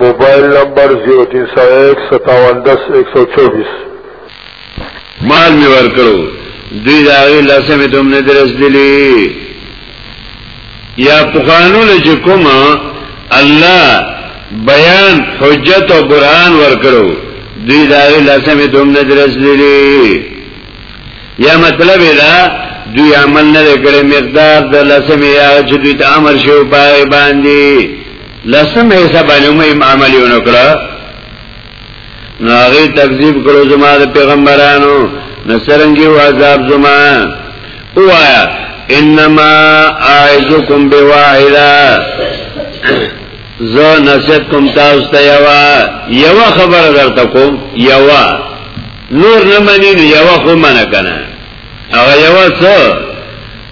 موبایل نمبر 03015710124 مال می ورکړو دوی دا غي لاسمه دوم نه درس دلی یا پخانو لچ کوما الله بیان حجت او قران ورکړو دوی دا غي لاسمه دوم نه درس دلی یا مطلب دا دوی عمل نه کړي مقدار د لاسمه یا چې دوی ته امر شو پای باندې لسم حصہ باندې مې عمل یو نکړه نو هغه تکذیب کړو زما د پیغمبرانو نصرنګي او عذاب زما وایا انما اعذکم بواحده زه نصیحت کوم تاسو ته یوا یوا خبر درته کوم یوا نور نه منی نو یوا خو منه کنه هغه یوا څه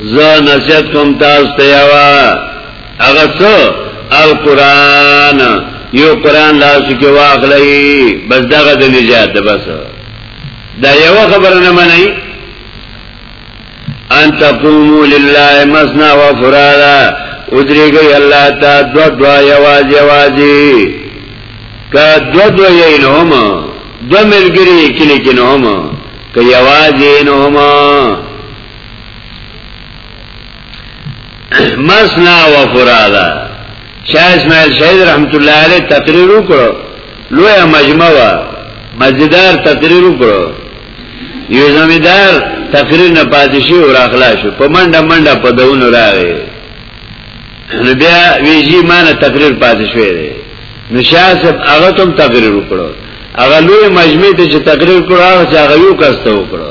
زه نصیحت کوم تاسو ته یوا هغه څو القرآن یو قرآن لاسو کې واخلئ بس دغه د نجات ده بس دا یو خبره نه منئ ان تقوموا لله مسنا وفرادا ادریږي الله تا دو دو یواز یوازي کا دو دو یې نه هم دو ملګری کلی کې نه هم که یواز یې نه هم مسنا و فرادا شاہ اسماعیل شہید رحمت اللہ علیہ تقریر وکړو لویا مجمع وا مزیدار تقریر وکړو یو زمیدار تقریر نه پاتې شي او راخلا شو په منډه منډه په دونو راغی نو بیا ویجی مانه تقریر پاتې شوی دی نو شاہ صاحب هغه تم تقریر وکړو هغه لوی مجمع ته چې تقریر کړو هغه هغه یو کس ته وکړو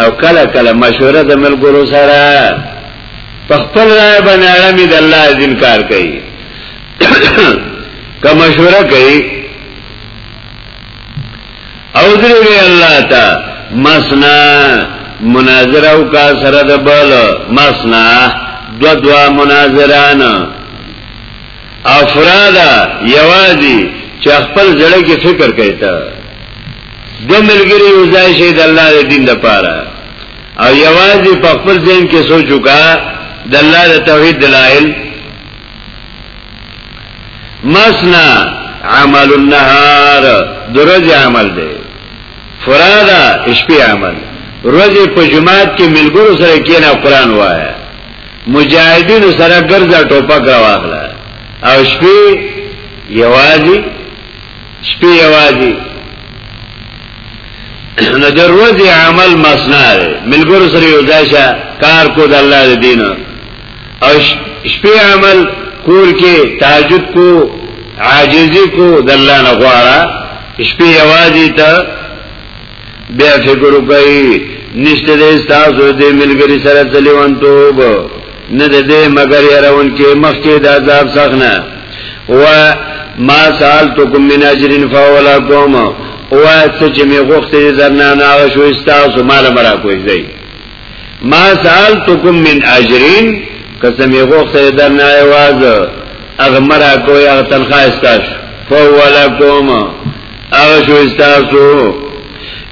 او کله کله مشوره د ملګرو سره په خپل رائے باندې اړمي د الله دین کار کوي که مشوره کوي او درې الله تا مسنا مناظره او کا سره د بل مسنا دو دو مناظران افرادا یوازی چې خپل زړه کې فکر کوي ته د ملګری یو ځای شي د الله د دین لپاره او یوازې په خپل ذهن کې سوچ وکا د الله د توحید دلایل مسنا عمل النهار درج عمل دی فرادا شپې عمل روزه په جماعت کې ملګرو سره کېنه قران وایي مجاهدین سره ګرځا ټوپک راواخلا او شپې یوازي شپې یوازي نو د ورځې عمل مسنا دی ملګرو سره یو ځای شه کار کو د الله د دین او شپې عمل کور کې تهجد کو عاجزی کو د الله نه غواړه شپې یوازي ته بیا فکر وکړئ نشته دې تاسو دې ملګری سره تلیوان توب نه دې مگر يرون کې مخ کې د عذاب څخه و ما سال تو کوم من اجرین فولا کوم او څه چې می غوښتې درنه نه شو تاسو مال مرا کوی ځای ما سال تو کوم من اجرین کته می غوښتې درنه आवाज اغمرا کوی اغه تنخواه تاسو فولا کوم هغه شو استاسو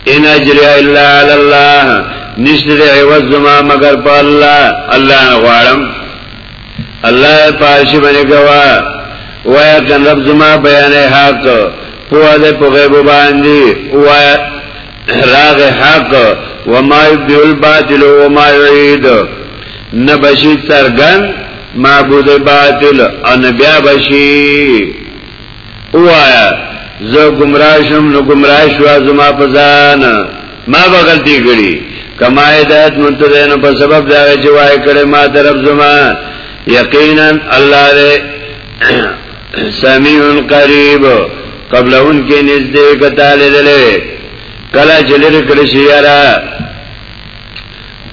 ان اجر الا علی الله نشته دی عوض زما مگر په الله الله نه غواړم الله پاش باندې گوا وایا کن رب زما بیان حق پوه دې په غیب باندې وایا راغ حق وما یبدل الباطل وما یعید نبشی ترغن معبود باطل ان بیا بشی اوایا زه گمراه شم نو گمراه شو زما په ځان ما به غلطي کړی کما هدایت منتظر نو په سبب دا چې وای کړی ما طرف زما یقینا الله دې سمیع قریب قبل ان کې نږدې کتاله دلې کله چې لري کړی شي یاره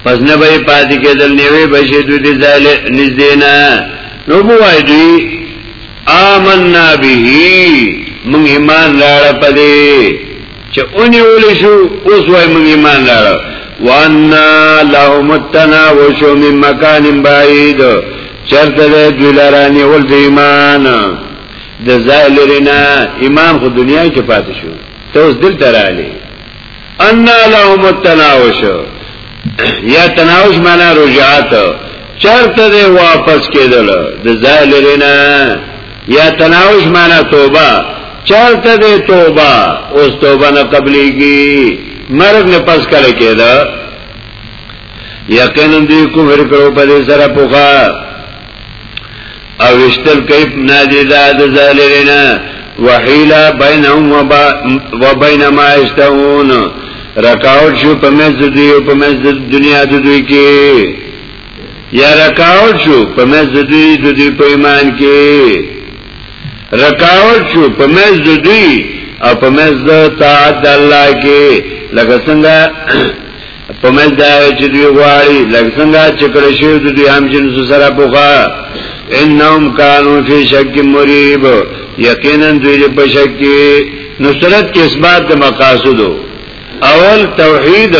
پس نه به پاتې کېدل نیوي بشي دوی دې ځای نږدې نه نو بوای دوی آمنا به مونږ ایمان لاړ پدې چې اونې ولې شو اوس وای مونږ ایمان لاړ وان لهم التناوش من مکان بعید چرته دې دلارانی ول دې ایمان د ظاهرنا ایمان خو دنیا کې پاتې شو ته اوس دل تراله ان لهم التناوش یا تناوش معنا رجعات چرته دی واپس کېدل د ځای لرینا یا تناوش معنا توبه چرته دی توبه اوس توبه نه قبليږي مرګ نه پس کله کېده یقینا دی کفر کړو په دې سره پوخا او وشتل کیف نادی دا د ظالرینا وحیلا بینهم و بین ما اشتهون رکاوټ شو په مز د دوی په مز د دنیا د دوی کې یا رکاوټ شو په مز د دوی د دوی په ایمان کې رکاوټ شو په مز د دوی او په مز د طاعت الله کې لکه څنګه په مل دا چې دوی غواړي لکه څنګه چې کړی شو د دوی هم جنس سره پوخا انهم کانوا فی شک مریب یقینا دوی په شک کې نصرت کې اثبات د مقاصدو اول توحید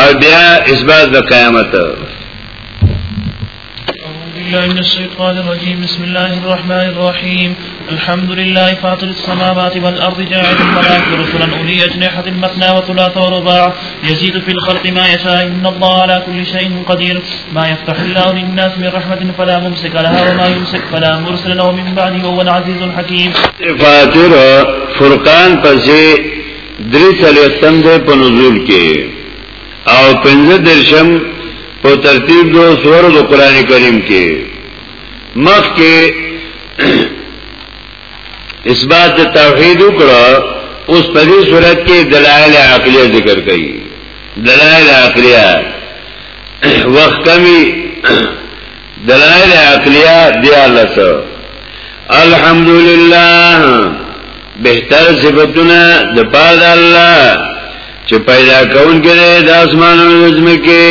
او بیا اثبات د قیامت بالله من الشيطان الرجيم بسم الله الرحمن الرحيم الحمد لله فاطر السماوات والأرض جاعل الملائكة رسلا أولي أجنحة مثنى وثلاث ورباع يزيد في الخلق ما يشاء إن الله على كل شيء قدير ما يفتح الله للناس من رحمة فلا ممسك لها وما يمسك فلا مرسل له من بعده وهو العزيز الحكيم فاطر فرقان پسې درې څلور تم په نزول کې او پنځه درشم په ترتیب دو سورو دو قرآن کریم کې مخ کې اثبات د توحید وکړه اوس په دې صورت کې دلایل عقلیه ذکر کړي دلایل عقلیه وخت کمی دلائل عقلیه دیا لسو الحمدللہ بہتر صفتنا دپاد اللہ چې پیدا کون کې د اسمانونو نظم کې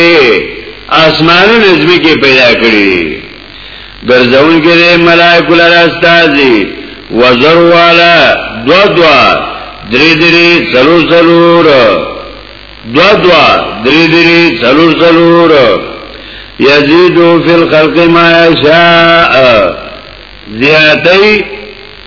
اسمانونو نظم کې پیدا کړی ګرځون کې ملائکه لرا استاذي وزر والا دو دو درې درې سلور سلور دو دو درې درې سلور سلور یزيدو فی الخلق ما یشاء زیاتی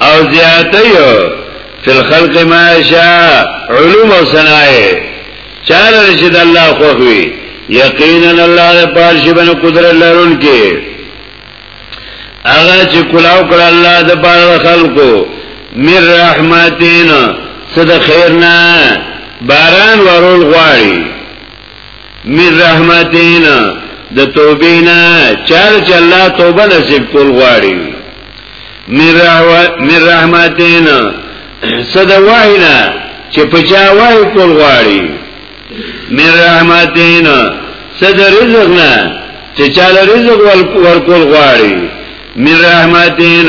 او زیاته یو فی الخلق ما شاء علوم او صنایع چاله چې د الله خوښوي یقینا الله د پارشي باندې قدرت لرونکي هغه چې کلاو کړ الله د پاره خلقو مر رحمتین صد خیرنا باران ورول غواړي من رحمتین د توبینا چار چې الله توبه نصیب کول غواړي من رحمتین صد واینا چې پچا وای کول غواړي من رحمتین صد رزق نه چې چاله رزق ور کول غواړي من رحمتین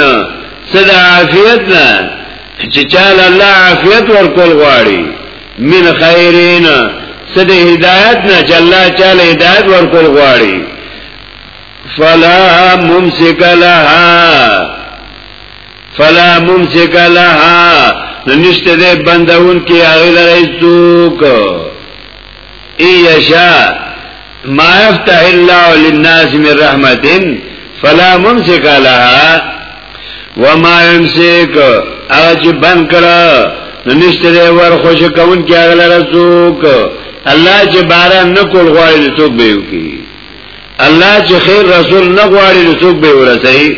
صد عافیت نه چې چاله الله عافیت ور کول غواړي من خیرین سده هدایت نه چې الله چاله هدایت ورکول غواړي فلا ممسک لها فلا ممسک لها نشته ده بندون کې هغه لري څوک ای یشا ما يفتح الله للناس من رحمت فلا ممسك لها وما يمسك هغه چې بند کړه نو نشته دی ور خوش کون کې هغه رسوک الله چې باران نه کول غواړي نو څوک به وکي الله چې خیر رسول نه غواړي نو څوک به ورسي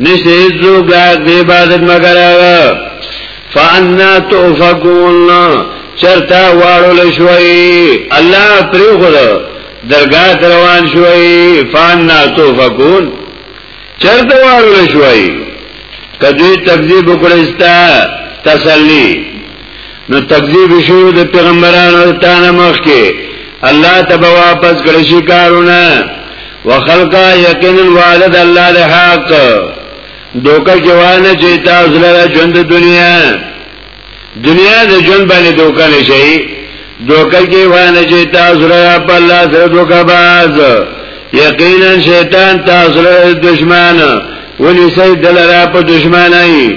نشته هیڅوک لایق دی عبادت مگر هغه فانا توفقون چرتا واړول شوي الله پرې خو درګه روان شوي فانا توفقون چرتا واړول شوي کدی تکذیب وکړستا تسلی نو تکذیب شو د پیغمبرانو تانه مخ کې الله تبا واپس کړی شي کارونه وخلقا یقینا والد الله د حق دوکه جوانه چې تاسو له ژوند دنیا دنیا د ژوند باندې دوکه نشي دوکه کې وانه چې تاسو له په الله سره دوکه باز یقینا شیطان تاسو له دشمن ونی سي دلرا په دشمنای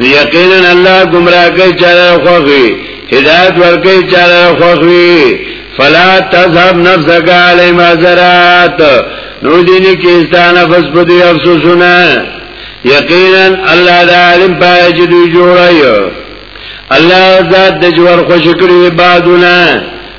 یقینا الله گمراه کوي چاره خوخي هدایت ورکوي چاره خوخي فلا تذهب نفسك علي مزرات نو دینی کې استانه فس په دې افسوسونه یقینا الله د عالم پای چې دوی جوړایو الله ذات د جوړ خوش کړی بادونه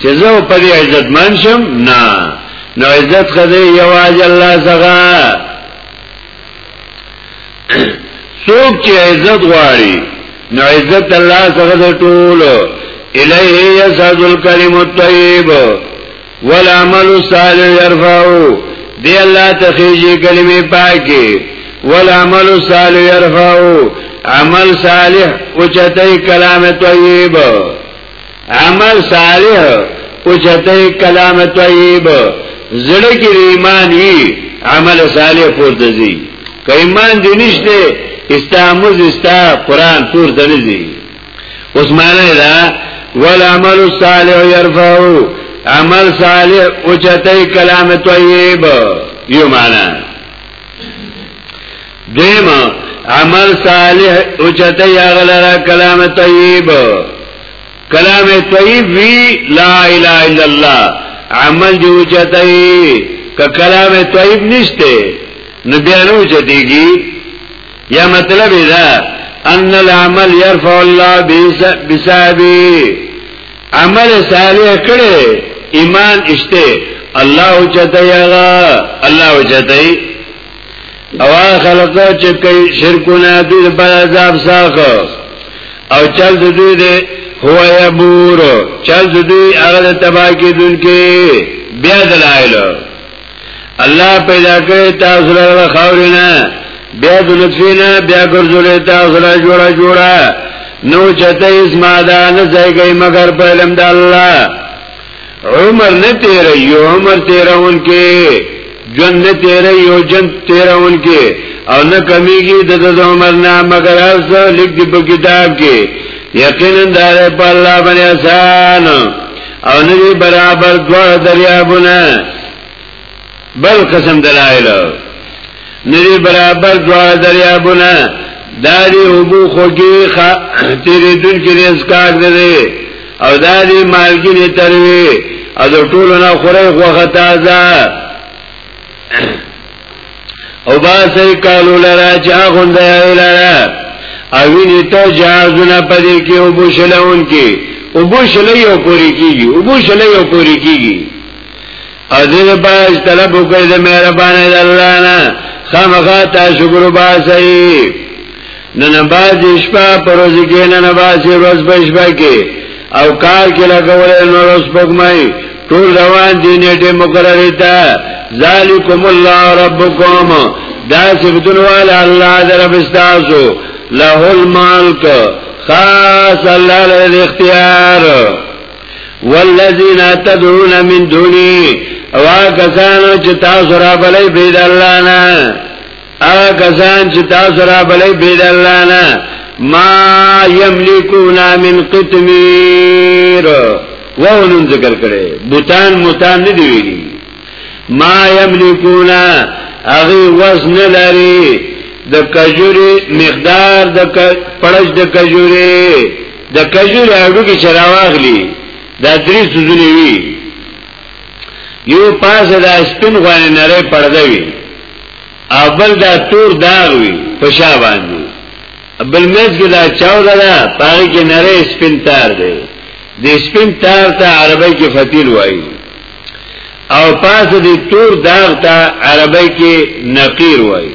چې زه په دې عزت من شم نه نو عزت خدای یواز الله څخه څوک چې عزت غواړي نو عزت الله څخه د ټول الیه یسد الکلم الطیب والعمل الصالح يرفعه دی الله تخیجی کلمه پاکه والعمل الصالح يرفعه عمل صالح اوچته کلام طیب عمل صالح اوچته کلام طیب زړه کې ایمان وی عمل صالح پورته زی که ایمان دې نشته استامز استا قران پورته نه زی اوس معنی دا والعمل الصالح يرفعو عمل صالح اوچته کلام طیب یو معنی دویم عمل صالح اوچته یغلرا کلام طیب کلام طیب وی لا اله الا الله عمل دی اوچته که کلام طیب نشته نو بیا نو چتیږي یا مطلب دا ان العمل يرفع الله بسابي عمل صالح کړي ایمان اشته الله چته یغا الله چته او خلق چې کوي شرکونه دوی په عذاب ساخه او چل دوی دې هو یبور چل دوی هغه تباہ کی دن کې بیا دلایل الله پیدا کړی تاسو له خاورینا بیا د نطفینا بیا ګرځولې تاسو له جوړه جوړه نو چته اسما دا نه ځای گئی مگر په علم د الله عمر نه تیرې یو عمر تیرون کې جن نه تیرې یو جن تیرون کې او نه کمیږي د د عمر نه مگر اوسه لیک دی په کتاب کې یقینا دار په الله باندې آسان او نه برابر دوه دریابونه بل قسم دلائل نری برابر دوار دریابونا داری حبو خوکی تیری دن کی رزکاک دلی او داری مالگین تروی او در طولنا خوری خوخ تازا او باسی کالو لرا چا خونده لرا اوینی تو جهازونا پدی کی حبو شلون کی اوبو شلی او پوری کیږي اوبو شلی او پوری کیږي او دې د پاره چې طلب وکړي د مهربانه د الله نه خامخا تاسو ګرو باسي نه نه باسي شپه پروز کې نه نه باسي ورځ په شپه کې او کار کې لګول نو ورځ پګمای ټول روان دي نیټه مقرره تا ذالکم الله ربکم دا صفتون والا الله در بستاسو له الملک خاص الله له اختیار والذین تدعون من دونی او کسانو چې تاسو را بلې بيد الله نه او کسان چې تاسو را بلې بيد الله نه ما یملکون من قطمیر وو نن ذکر کړي بوتان موتان نه دی ویلي ما یملکون اغي وزن لري د کجوري مقدار د پړج د کجوري د کجور اډو کې چراواغلی دا درې سوزونه وی یو پاس دا سپین غوانه نری پرده وی اول دا تور داغ وی پشا باندې بل مز کې دا چاو دا پاره کې نری سپین تار دی د سپین تار ته عربی کې فتیل وایي او پاس د تور داغ ته عربی کې نقیر وایي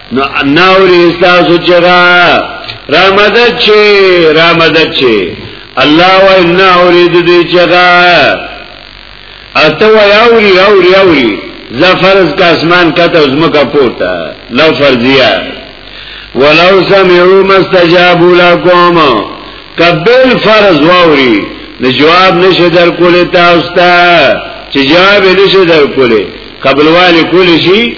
نو اناوری تاسو چرا را مدد چی را مدد چی الله و انا اورید دی چرا اته و اوری اوری اوری زفرز کا اسمان کته زمکا پورته لو فرضیه ولو سمعو مستجابو لکوم کبیل فرض واوری نو جواب نشه در کولی تاستا چه جواب نشه در کولی قبلوالی کولی شی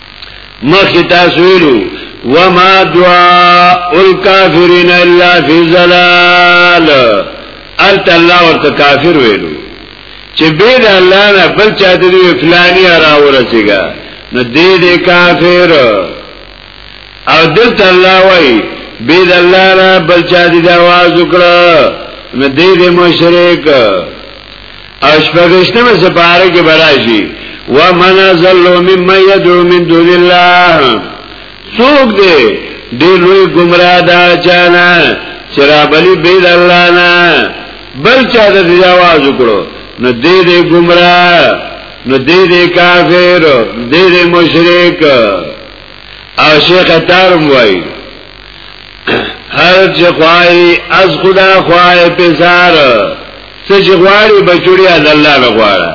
مخی تاسو ویلو وما دعاء الكافرین الا فی ظلال الت الله ورته کافر ویلو چې بيد الله نه بل چا دې فلانی را ورسیږي نو دې دې کافر او دلته الله وای بيد الله نه بل چا دې आवाज وکړه نو دې دې مشرک اشپاگشتم سپاره کې براشي ومن ظلم مما يدعو من دون الله څوک دی دی لوی گمراه دا چانا چرا بلی بید اللہ نا بل چا دا دی آواز اکڑو نو دی دی گمراه نو دی دی کافر دی دی مشرک او شیخ تارم وائی هر چه خواهی از خدا خواهی پیسار څه چې غواړي بچړي از الله نه غواړه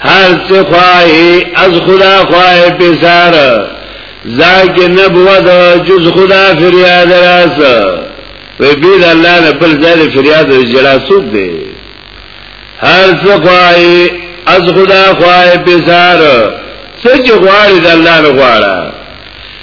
هر څه خواهي از خدا خواهي پیسار ځکه نه بود جز خدا فریاد راس وی بيد الله نه بل ځای فریاد جلا سود دی هر څه خواهي از خدا خواهي پیسار څه چې غواړي د الله نه غواړه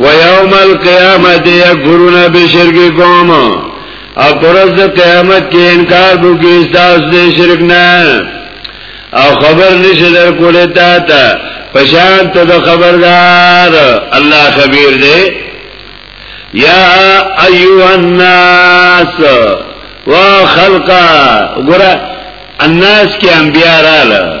ويوم القيامه يكفرون بشرككم او پرز د قیامت کې انکار وکړي تاسو د شرک نه او خبر نشه در کوله تا ته پشان ته د خبردار الله خبير دی یا ایها الناس وا خلقا ګره الناس کې انبیاء رااله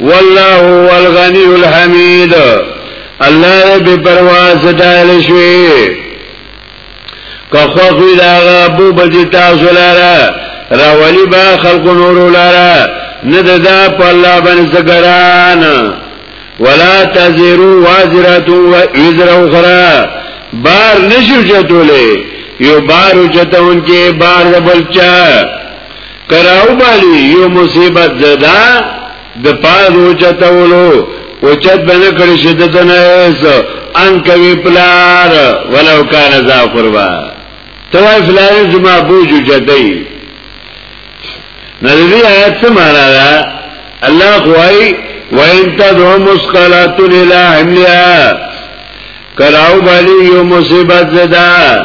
والله هو الغنی الحمید الله به پرواز دایل شوی که خوخی داغا بو بجی تاسو لارا راولی با خلق نورو لارا نددا پا اللہ بنسگران ولا تزیرو وازراتو وزر اخرى بار نشو چتولی یو بارو چتون کې بار دبل چا کراو بالی یو مصیبت ددا د پاد اوچتولو اوچت بنه کړی شي د تنایس ان کوي پلار ولو کان ذا قربا توای فلان زما بوجو چتای نو دې آیت څه معنا ده الله خوای وان تدعو مسقلات الاله املیا کراو بالی یو مصیبت زدا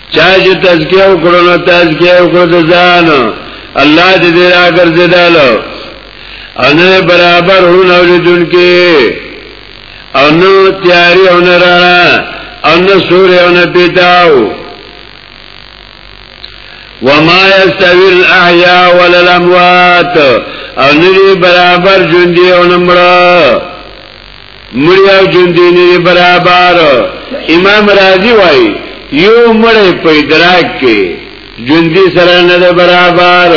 چا چې تزکیه وکړو نو تزکیه وکړو د ځان الله دې دې راګرځیدل او نه برابر هو نو لیدون کې او نو تیاری او نه رانا او نه سوري او نه پیتاو وما یستوی الاحیاء ولا الاموات او نه برابر ژوند او نه مړه مړی او ژوندې نه برابر امام رازی وای یو مړی په ادراک کې ژوندې سره نه برابر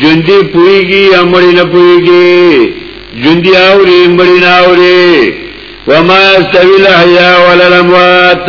ژوندې پویږي او مړی نه پویږي ژوندې اوري مړی نه اوري وما استوی الاحیاء ولا الاموات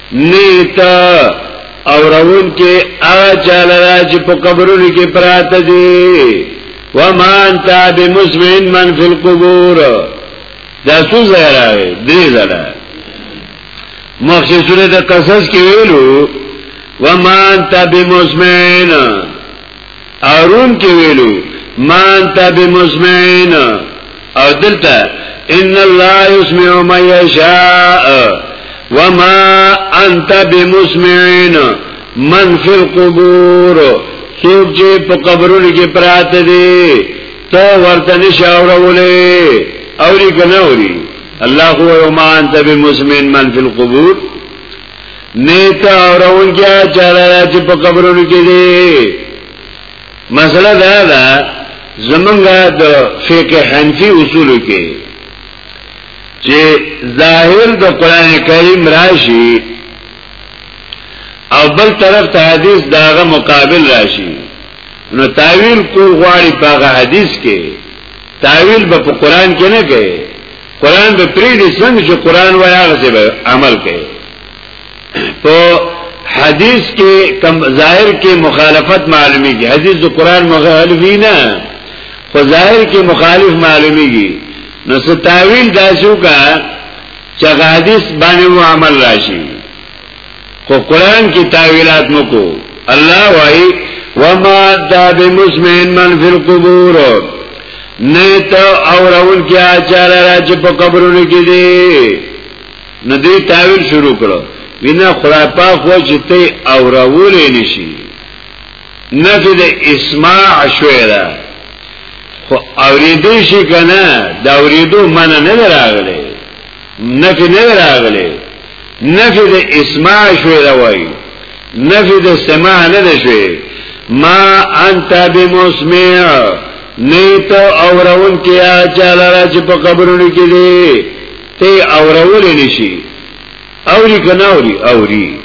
نیتا او روان کې اچال راج په قبرونو کې پراته دي ومان تا بمسمن من فی القبور دا څو زراوي درې زرا مخکې سورې د قصص کې ویلو ومان تا بمسمن ارون کې ویلو ما انت بمسمعين او دلته ان الله يسمع ما يشاء وما انت بمسمعين من في القبور څوک چې په قبرونو کې پراته دي ته ورته نشاورولې اوري کنه اوري الله هو ما انت بمسمعين من في القبور نیت اورون کیا چالا چه پا قبرونو کی دی مسئلہ دا دا زمنگا دا فیق حنفی اصولو کی چه ظاهر دا قرآن کریم راشی او بل طرف ته حدیث داغه مقابل راشي نو تعویل کو غواړي په حدیث کې تعویل به په قران کې نه کوي قران به پری دې څنګه چې قران وای هغه څه به عمل کوي په حدیث کې کم ظاهر کې مخالفت معلومیږي حدیث د قران مخالفی نه خو ظاهر کې مخالف معلومیږي نو ستاویل داسو کا چې حدیث باندې عمل راشي خو قران کې تاویلات مکو الله وای وما دا بمسمعن من فی القبور نه ته اورول کې اچار راځي په قبرونو کې دي نه دې تاویل شروع کړو وینا خرافه خو چې ته اورول نشي نه دې اسماع شوې ده خو اوریدو شي کنه دا اوریدو من نه راغله نفی نه راغلی نفی د اسماع شوی راوی نفی د سماع نه ده شوی ما انت بمسمع نیت اورون کې اچاله را چې په قبرونو کې دی ته اورول نشي اوري کنه اوري اوري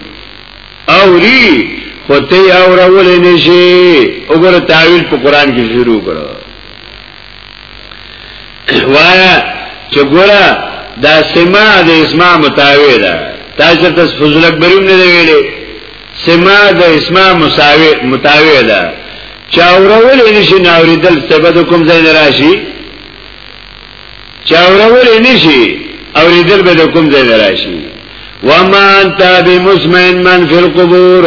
اوري خو ته اورول نشي وګوره تعویل په قران کې شروع کړو وایا چې ګوره دا سما د اسما متاوی ده تاسو ته فضل اکبریم نه ویلې سما د اسما مساوی متاوی ده چا اورول نشي ناوریدل سبد کوم ځای نه راشي چا اورول نشي اوریدل به کوم ځای نه راشي وما انت بمسمن من في القبور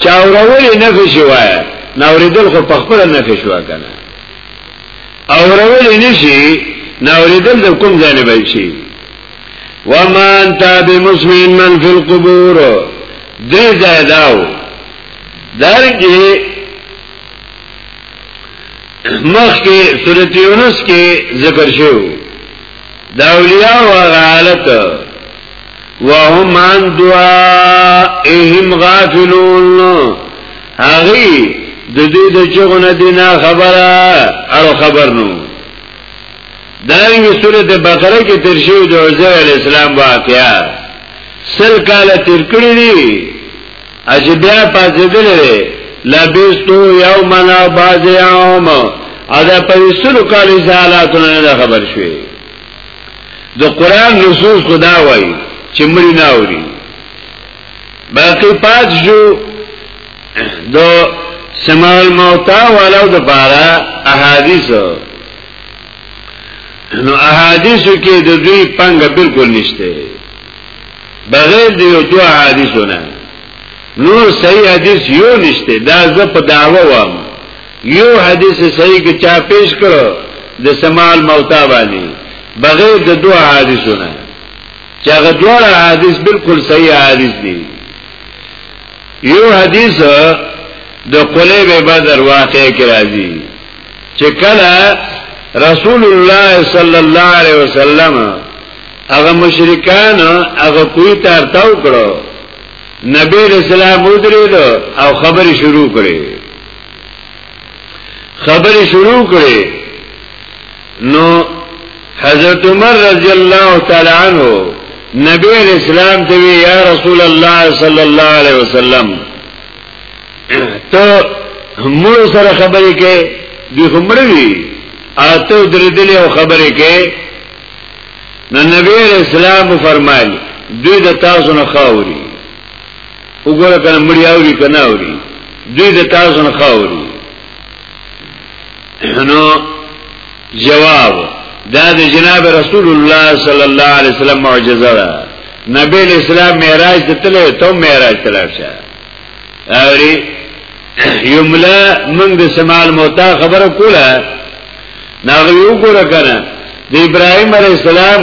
چا اورول نه شي وای ناوریدل خو په خپل نه شي وای کنه اورول نشي نه اوریدل د کوم ځای نه وایي شي وما انت بمسمن من في القبور دې ځای داو دارنګه مخ کې سورۃ یونس کې ذکر شوی دا اولیاء او حالت وهم عن دعائهم غافلون هغی د دې د چغونه دینا خبره اړو خبر نو دارنګه سورۃ بقره کې تر شیو د عزیر علی السلام واقعیا سل کال تیر کړی دی اجبیا پاتېدل لا بیستو یومنا باز یوم ادا په سل کال حالاتونه خبر شوی د قران نصوص خدا وای چې مړی نه اوري باقي پات جو د سماع الموتى ولو د بارا احادیث نو احادیث کې د دوی پنګه بالکل نشته بغیر د یو دوه احادیثونه نور صحیح حدیث یو نشته دا زه په دعوه وام یو حدیث صحیح کې چا پیش کړو د سمال موتا باندې بغیر د دوه حدیثونه چې هغه دوه حدیث بالکل صحیح حدیث دي یو حدیث د قلیب بدر واقع کې راځي چې کله رسول الله صلی الله علیه وسلم هغه مشرکان هغه کوی تارتاو کړو نبی رسول الله مدرید او خبرې شروع کړې خبرې شروع کړې نو حضرت عمر رضی الله تعالی عنہ نبی علیہ السلام ته وی یا رسول الله صلی الله علیه وسلم ته مور سره خبرې کې دی همړې وی اته درې دلې او خبرې کې نو نبی علیہ السلام فرمایلی دوی د تاسو نه خاوري وګوره کنه مړی آوری کنه آوری دوی د تاسو نه خاوري نو جواب دا د جناب رسول الله صلی الله علیه وسلم معجزه ده نبی اسلام معراج ته تلو ته معراج تلل شه اوري یملا من د سمال موتا خبره کوله ناغه یو ګره کنه د ابراهیم علی السلام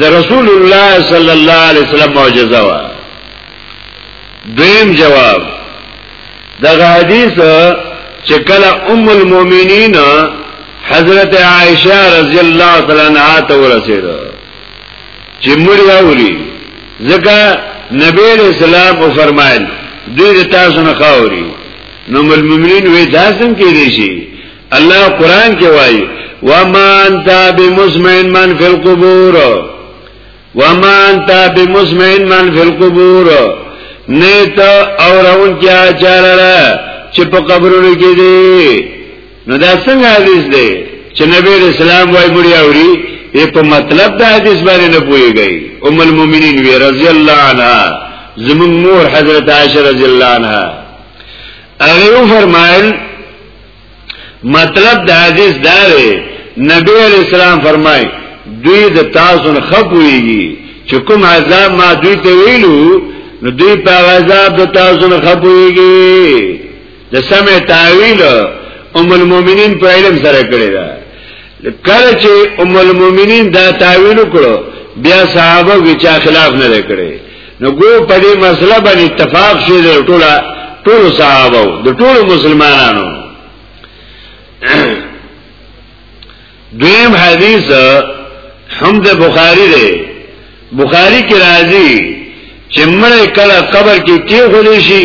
د رسول الله صلی الله علیه وسلم معجزه وا دویم جواب دغه حدیث چې کله ام المؤمنین حضرت عائشه رضی الله تعالی عنها ته ورسېده چې مړ واوري ځکه نبی رسول الله فرمایل دوی تاسو نه خاوري نو المؤمنین وې داسم کې دي شي الله قران کې وایي وما انت بمسمعن من في القبور وما انت بمسمعن من في القبور نیت او راون کیا چارلا چې په قبرونو کې دي نو دا څنګه حدیث دی چې نبی اسلام وای بډی اوري یې په مطلب دا حدیث باندې نه پويږي ام المؤمنین وی رضی الله عنها زمون مور حضرت عائشہ رضی الله عنها هغه فرمایل مطلب د حدیث دا دی نبی علیہ السلام فرمای دوی د تاسو نه خپويږي چې کوم عذاب ما دوی ته ویلو نو دوی په عذاب د تاسو نه خپويږي د سمه تعویل ام المؤمنین په علم سره کړی دا کله چې ام المؤمنین دا تعویل کړو بیا صحابه وی چا خلاف نه کړی نو ګو په دې مسله باندې اتفاق شو د ټول ټول صحابه د ټول مسلمانانو دویم حدیث هم د بخاری دی بخاری کې راځي چې مړ کله قبر کې کیو غلی شي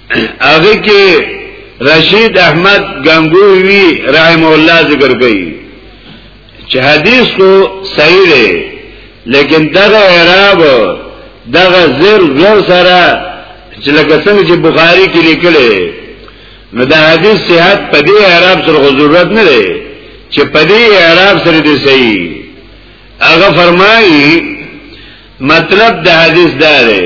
هغه کې رشید احمد غنگوی رحم الله ذکر کوي چې حدیث کو صحیح دی لیکن دغه اعراب دغه زر زر سره چې لکه څنګه چې بخاری کې لیکل نو دا حدیث صحت په دې اعراب سره ضرورت نه دی چې په دې اعراب سره دی صحیح هغه فرمایي مطلب د حدیث دا دی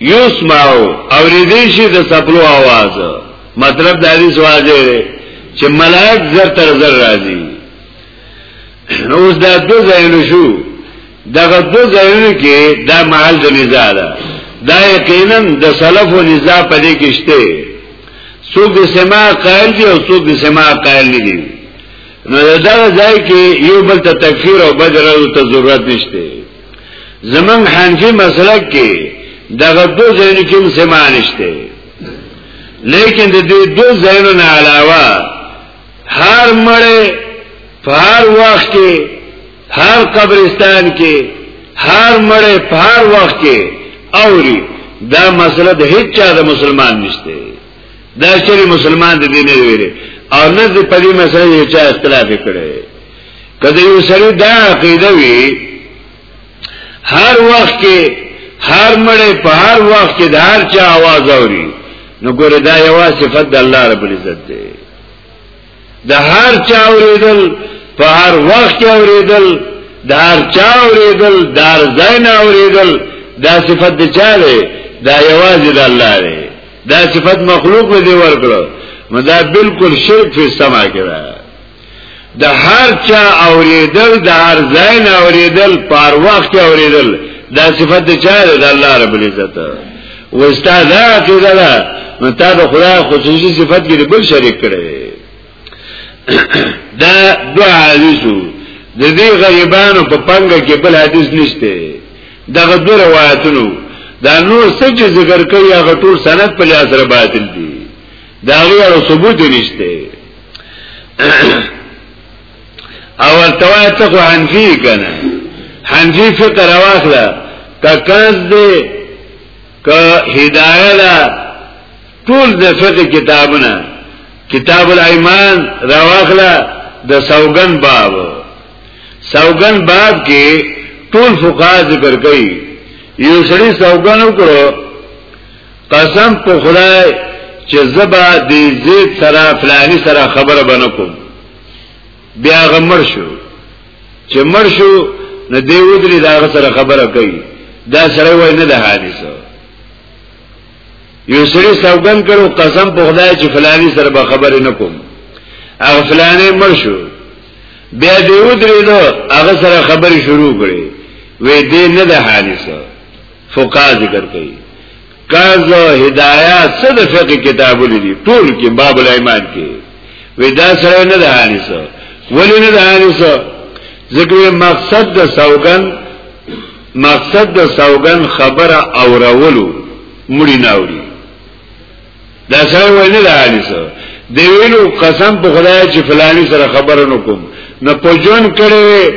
یسمعو او ردیشی د سپلو آواز مطلب د حدیث واضح دی چې ملائک زر تر زر راځي نو دا دو ځایونه شو دغه دو ځایونه کې دا محل د نزاع ده دا یقینا د سلف و نزاع په دې کې شته څوک د سما قائل دي او څوک د سما قائل نه دي نو دا ځای کې یو بل ته تکفیر او بدر او ته ضرورت نشته زمنګ حنفی مسلک کې دغه دو ځایونو کې مسما نشته لیکن د دې دو ځایونو نه علاوه هر مړی په هر وخت کې هر قبرستان کې هر مړی په هر وخت کې اوري دا مسله د هیڅ چا د مسلمان نشته دا چې مسلمان د دین نه ویری او نه د پدې مسله چې اختلاف کړي کده یو سړی دا عقیده وی هر وخت کې هر مړې په هر وخت کې د هر چا आवाज اوري نو ګوره دا یو صفت د الله رب العزت دی د هر چا اوریدل په هر وخت کې اوریدل د هر چا اوریدل د هر ځای نه اوریدل دا صفت د چا دی دا یوازې د الله دی دا صفت مخلوق له دی ورکړو مدا بالکل شرک فی السما کې د هر چا اوریدل د هر ځای نه اوریدل پر وخت اوریدل دا صفت چا ده د الله رب العزت وستا دا عقیده ده نو تا د خدای خصوصي صفت کې بل شریک کړي دا دو حدیثو د دې غریبانو په پنګه کې بل حدیث نشته دغه دو روایتونو دا نور څه چې ذکر کوي هغه ټول سند په لحاظ سره باطل دي دا غیر ثبوت نشته او ورتوای ته خو حنفی کنه حنفی فقه راواخله ککاز دې ک هدايه ده ټول د فقه کتابونه کتاب الایمان راواخله د سوګن باب سوګن باب کې ټول فقها ذکر کوي یو سړي سوګن وکړو قسم په خدای چې زبا دې زید سره فلانی سره خبره بنه کوم بیا غمر شو چې مر شو نه دی ودري دا سره خبره کوي دا سره وای نه د حادثه یو سری سوګن کړو قسم په خدای چې فلانی سره به خبره نه کوم هغه فلانی مر شو بیا دی ودري نو هغه سره خبره شروع کړي وې دې نه د حادثه فقا ذکر کوي قرض او هدایت څه د فقه کتابونه دي ټول کې باب الایمان کې ودا سره نه ده انسو ولې نه ده انسو ځکه مقصد د سوګن مقصد د سوګن خبره او راولو مړی ناوړي دا سره وای نه دا علی سره دی ویلو قسم په خدای چې فلانی سره خبره نکوم نه پجون کړي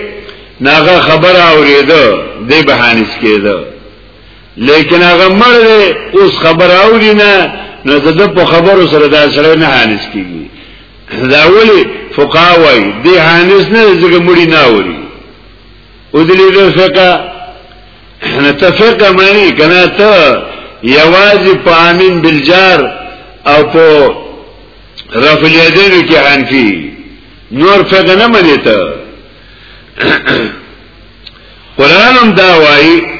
ناغه خبره اوریده دی بهانس کېده لیکن هغه مړ دی اوس خبره اوري نه نو زده په خبرو سره دا سره نه هانس کیږي دا ولی فقاوی دی هانس نه زګه مړی نه اوري ودلی د فقہ نه تفقه معنی کنه ته یوازې په امین بالجار او په رفع الیدین کې حنفی نور فقہ نه معنی ته قران هم دا وایي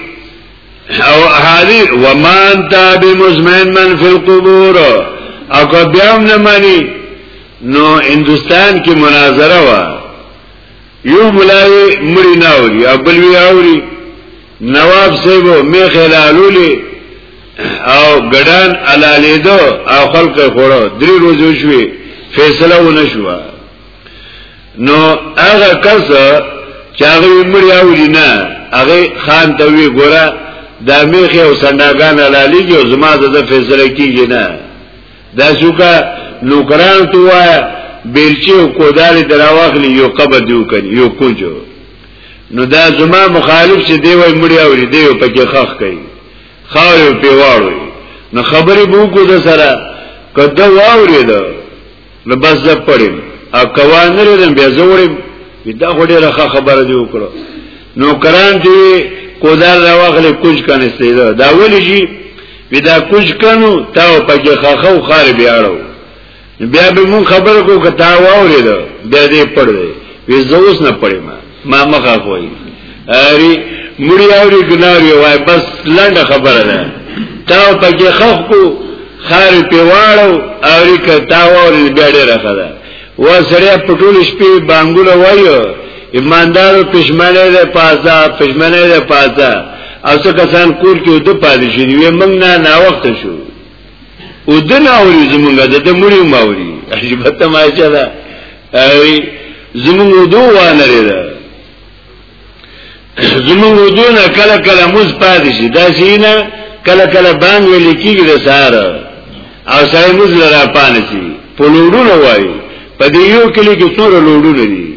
او حالی ومان تا بمزمن من فی القبور او که بیام نمانی نو اندوستان کی مناظره وا یو ملاوی مړی ناوری او بل وی آوری نواب صاحبو می خلالولی او ګډان علالیدو او خلق خوړو دری روزو شوی فیصله و نشوه نو هغه کس چې هغه مړی آوری نه هغه خان ته وی ګوره دا میخه او سنداګان علالیږي او زما د فیصله کیږي نه دا سوکا نوکران تو وایا بیلچه او کوداری دراواخلی یو قبر دیو کنی یو کونجو نو دا زما مخالف چې دی وای مړی اوری دی او پکې خخ کوي خاور او پیواړو نو خبرې بو کو د سره کده واوري دا نو بس زه پړم او کوانره بیا زورم دا خو ډیره خبره دی وکړه نو کران چې کودال راوخلې کوج کنه سیده دا ولې شي ودا کوج کنو تا په کې خخو خار بیاړو بیا به مون خبر کو کتا واورې دا بیا دې پړ دی وې زوس نه پړې ما ما مخه کوي اری مړی اوري ګناري وای بس لنډه خبره ده تا په کې خخ کو خار پیواړو او ریکه تاوری بیاړه راخه و سړی په ټول شپې بانګونه وایو ایماندارو پښمنه ده پازا پښمنه ده پازا او څه کسان کور کې ود پاتې شي وي موږ نه نا وخت شو ود نه اوري زمونږ د مړي ماوري عجیب تماشه ده زمونږ دوه نه لري زمونږ ودون کله کله موز پاتې شي دا سینا کله کله باندې ویل کیږي د سهار او سړی موز لرا پانه شي په لوډونه وایي په دې یو کلی کې څوره لوډونه دي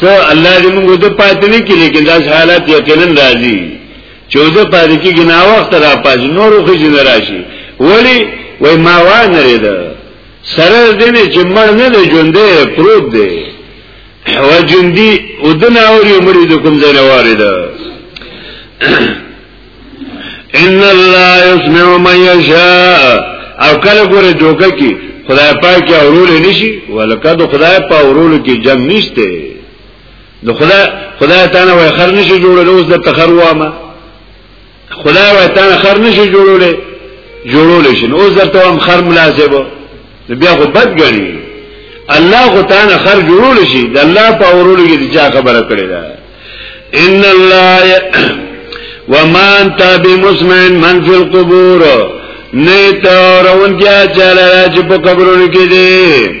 څو الله دې موږ د پاتې نه کې لیکن دا حالات یقینا راځي چې د پاتې کې نه وخت را پاتې نورو خو جن راشي ولی وای ما وانه ده سره دې چې مړ نه دی ژوندې پروت دی هوا جندي ودنه او یو مرید کوم ځای نه وارد ان الله يسمع من يشاء او کله ګوره جوګه کی خدای پاک اورول نشي ولکه د خدای په اورول کې جنگ نشته د خدای خدای تعالی وای خر نشي جوړول اوس د تخروامه خدای وای تا خر نشي جوړولې جوړولې شي نو زرته هم خر ملازم بیا خو بد غړي الله خو تا نه خر جوړول شي د الله په اورولو کې چا خبره کړې ده ان الله وما انت بمسمع من في القبور نه ته راون کې چاله چې په قبرونو کې دي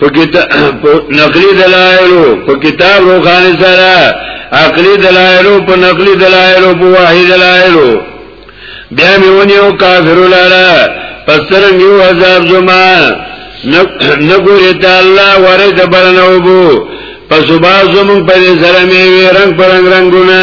په کتاب په نقلي دلایلو په کتاب روخاني سره عقلي دلایلو په نقلي دلایلو په واهي دلایلو بیا میونیو کافر لاره پسرنګ یو عذاب زما نګورې ته الله وره د برنو بو پس با زمون په سره می رنگ پرنګ رنگونه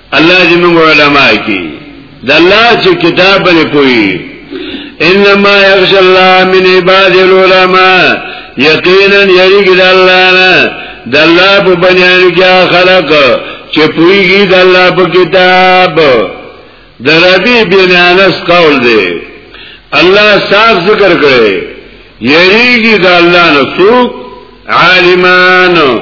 الله دې موږ علما کی د الله چې کتاب باندې پوي انما يخشى الله من عباد العلماء یقینا یریګ د الله نه د الله په بنیان کې خلق چې پويږي د الله په کتاب د ربي بن انس قول دی الله صاف ذکر کړي یریګي د الله نه څوک عالمانو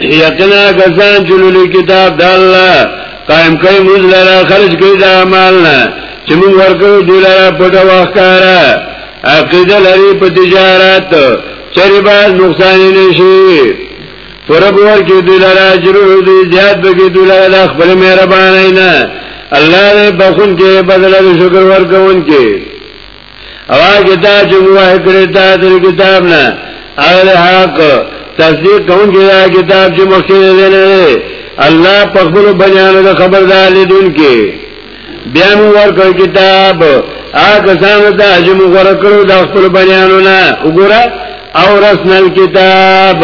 یقینا کسان چې لولي کتاب د الله قائم کوي موږ لره خرج کوي د اعمال نه چې موږ ورکو د لره پټ وخاره عقیده لري په تجارت چری با نقصان نشي فرب ورکی دوی لرا جرور دوی زیاد بکی دوی لرا دا خبر مهربان اینا اللہ دے بخون کے بدل دے شکر ورکون کے او هغه دا چې موږ کړی دا د کتاب نه هغه حق تصدیق کوم چې دا کتاب چې مخکې دی نه الله په خپل بیان د خبردار لیدون کې بیا موږ ورکړ کتاب هغه سامو ته چې موږ ورکړو د خپل بیانونه وګوره او رسنل کتاب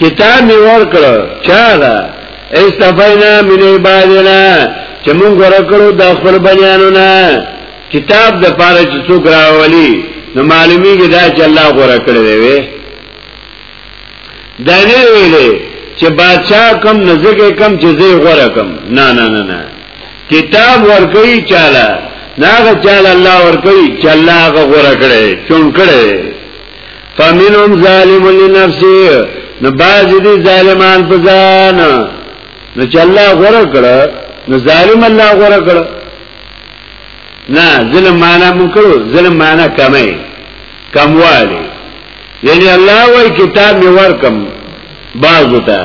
کتاب می ورکړ چا دا استفینا من عبادنا چې موږ ورکړو د خپل بیانونه کتاب د پاره چې څوک راولي نو معلومیږي دا چې الله غوړه کړی دی دا نه ویلې چې بادشاہ کم نزدګه کم چې زه غوړه کم نه نه نه نه کتاب ورکوي چاله ناغه چال الله ورکوي چې الله هغه غوړه کړي چون کړي فمنهم ظالم لنفسه نو باز دي ظالمان په ځان نو چې الله غوړه کړه نو ظالم الله غوړه کړه نه ظلم معنا مونږ کړو ظلم معنا کمه کمواله یعنی الله وای کتاب می ورکم بازو ته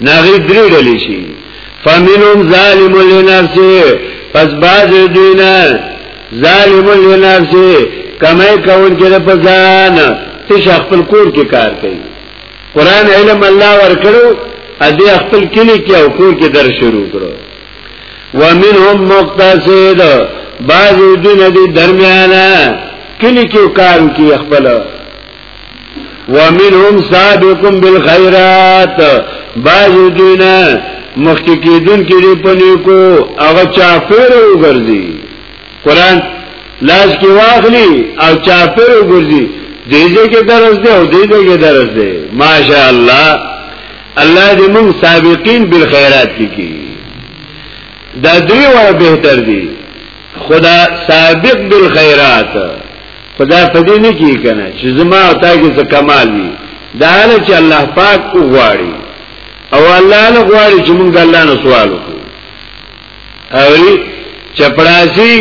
ناغی درې ډلې شي فمنهم ظالم لنفسه پس باز دوینا ظالم لنفسه کمه کول کې د پزان ته خپل کور کې کار کوي قران علم الله ورکړو ا دې خپل کلی کې او کور کې در شروع کړو ومنهم مقتصد بعض دین دی درمیانا کلی کیو کارو کی اخبلا ومنهم سابقم بالخیرات بعض دین مخکی کیدون کی دی پنیکو اغا چاپیر او گردی قرآن لاس کی واخلی او چاپیر او گردی دیزه که درس ده او دیزه که درس ده ماشاءالله الله دې موږ سابقین بالخيرات کې کی دا درې وړ بهتر دي خدا سابق بالخيرات خدا پدې نه کی کنه چې زما او تا کې څه کمال وي دا نه چې الله پاک وغواړي او الله نه غواړي چې موږ الله نه سوال وکړو اوری چپړاسی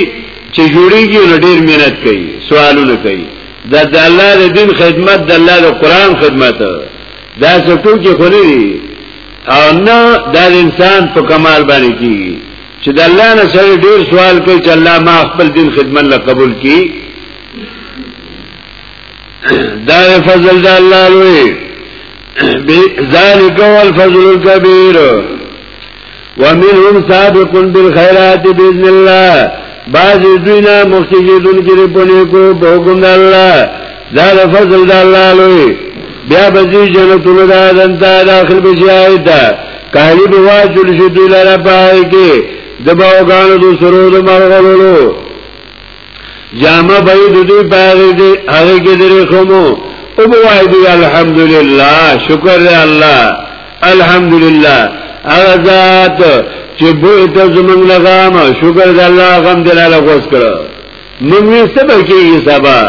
چې جوړیږي نو ډیر مهنت کوي سوالونه کوي دا د الله د دین خدمت د الله د قران خدمت دا څه ټوکی خو نه دی او نه دا انسان په کمال باندې کیږي چې د الله نه سره ډیر سوال کوي چې الله ما خپل دین خدمت لا قبول کړي دا فضل د الله لوی ذالک هو الفضل الكبير ومنهم سابق بالخيرات باذن الله بعض دوینا مخکیدون کې په نیکو په حکم الله دا د فضل د الله لوی بیا به دې جنتونو د اذن ته داخل بشي آیت کالی به واجل شي دوی لاره پای کې د باوګانو د سرود مرغلو جامه به د دوی پاره دې هغه کې درې خمو او بوای دی الحمدلله شکر دی الله الحمدلله هغه ذات چې بو ته زمنګ لغام شکر دی الله غم دلاله کوس کړو نو یې سبا کې سبا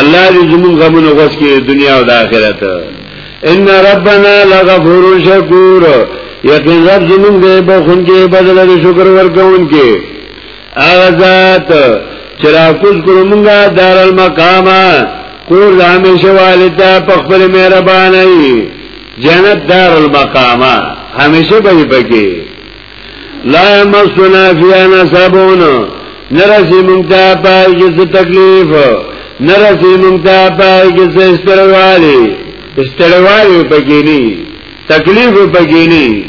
الله دې زمون غمونه غوښ کې دنیا او د آخرت ان ربنا لغفور شکور یقین رب زمون دې بخون کې بدل دې شکر ورکون کې اغزات چرا کوز کړو مونږه دار المقامه کور همیشه والتا په خپل مهرباني جنت دار المقامه همیشه به پکې لا یمسنا فیها نصبون نرسی مونتا پای کې څه تکلیف نرسی مونتا پای کې څه استروالی استروالی پکې نه تکلیف پکې نه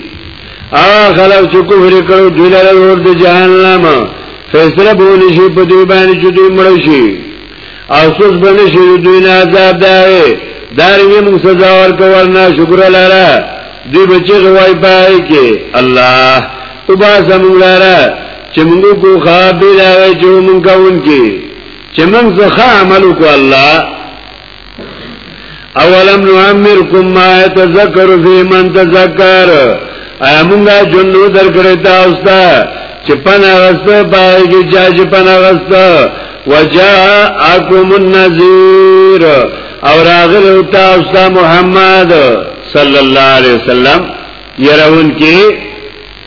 ا خلک چې کفر کړو دوی لاره ورته جهنم فیصله بولی شي په دې باندې چې دوی مړ شي او سوز بنشی دوی نه عذاب داوی دارنگی مونگ سزا ورکورنا شکر لارا دوی بچه غوائی پائی که اللہ او باسا مونگ لارا چه مونگو کو خواب بیلاوی چه مونگ کون که چه مونگ سخا عملو کو اللہ اولم نعمرکم ما تذکر فی من تذکر ایا مونږه جنو درکړی تاسو ته چې پناه غسته پای کې چا چې پناه غسته وجاءکم النذیر او راغلو تاسو ته محمد صلی الله علیه وسلم يرون کې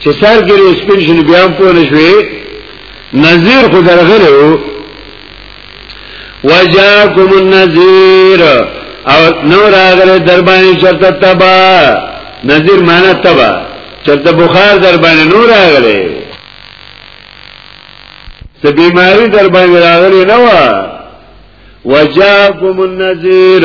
چې سر کې سپین شنو بیا هم پوه نشوي نذیر خو درغلی وو وجاکم النذیر او نو راغله در باندې چرته تبا نذیر معنا تبا چرته بخار در باندې نو راغله ته بیماری در باندې راغلی نه و وجاکم النذیر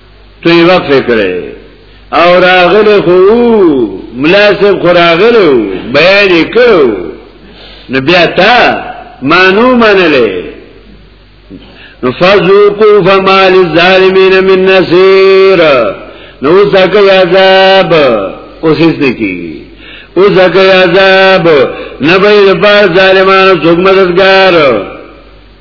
طیبه فکره او راغله خو ملاسب خو راغله بیان کړو نو بیا تا مانو منلې نو فذوقو فما للظالمین من نصير نو زکه عذاب اوس هیڅ نه کیږي او زکه عذاب نبی لپاره ظالمانو څوک مددگار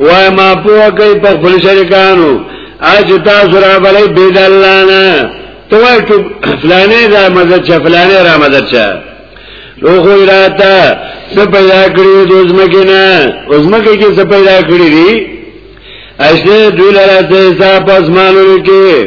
وای ما پوه کوي په خپل شریکانو اج تاسو را بلې بيد الله نه ته وای ټو فلانه را مدد چا فلانه را مدد چا نو خو راته څه پیدا کړی د زمکه نه زمکه کې څه پیدا کړی دي اشه دوی لاره ته حساب اسمانو کې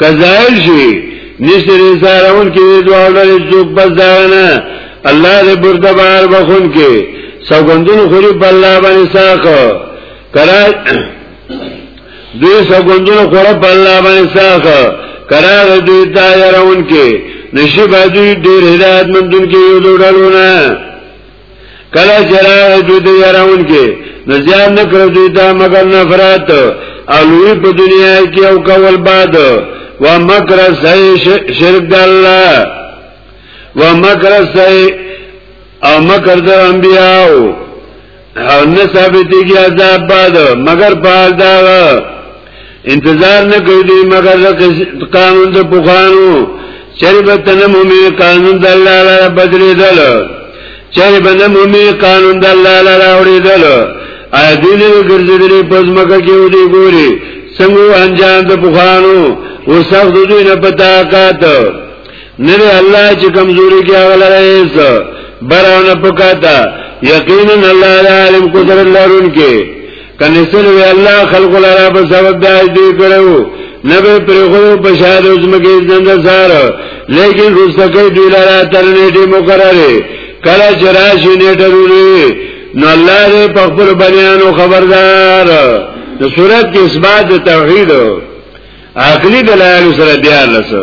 کزائل شوی نشته دې سارون کې دوه ډول څوک بس داغنه الله دې برده بار بخون کې سګوندونو خوري په الله باندې ساخو کرا دوی سګوندونو خوري په الله باندې ساخو کرا دوی تا يرون کې نشي باندې ډېر هدایت مندون کې یو ډولونه کله چرا وجود یراون کې نو زیان نکړو دوی ته مگر نفرت او لوی په دنیا کې او کول بعد و مکر سای شرک د الله و مکر سای او مکر د انبیاو او نه ثابتېږي عذاب بعد مگر په دا انتظار نه کوي دی مگر قانون د پوخانو چری به تنه مومي قانون د الله لپاره بدلی دل چری به نه مومي قانون د الله لپاره اوري دل ا دې نه ګرځېدلې پس مکه کې ودی ګوري څنګه انجام د پوخانو وسخ دوی نه پتا کات نه الله چې کمزوري کې اغلره ایس براونه پکاتا یقینا الله عالم قدرت لرونکي کنه سره وی الله خلق لرا په سبب دای دی کړو نه به پر خو په شاد اوس مګي زند سار لیکن رسکه دی لرا تر نیټه مقرره کله چرایش نیټه وروي نو الله دې په خپل بنیانو خبردار د صورت کې اثبات توحید عقلی دلایل سره دیار لسه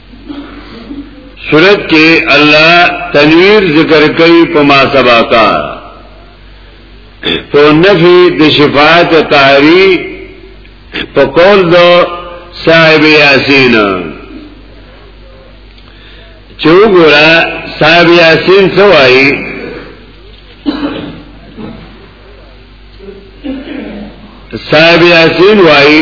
صورت کې الله تنویر ذکر کوي په ما سبقا په نفي د شفاعت طاری په قول د صاحب یاسین چې وګوره صاحب یاسین څه وایي صاحب یاسین وایي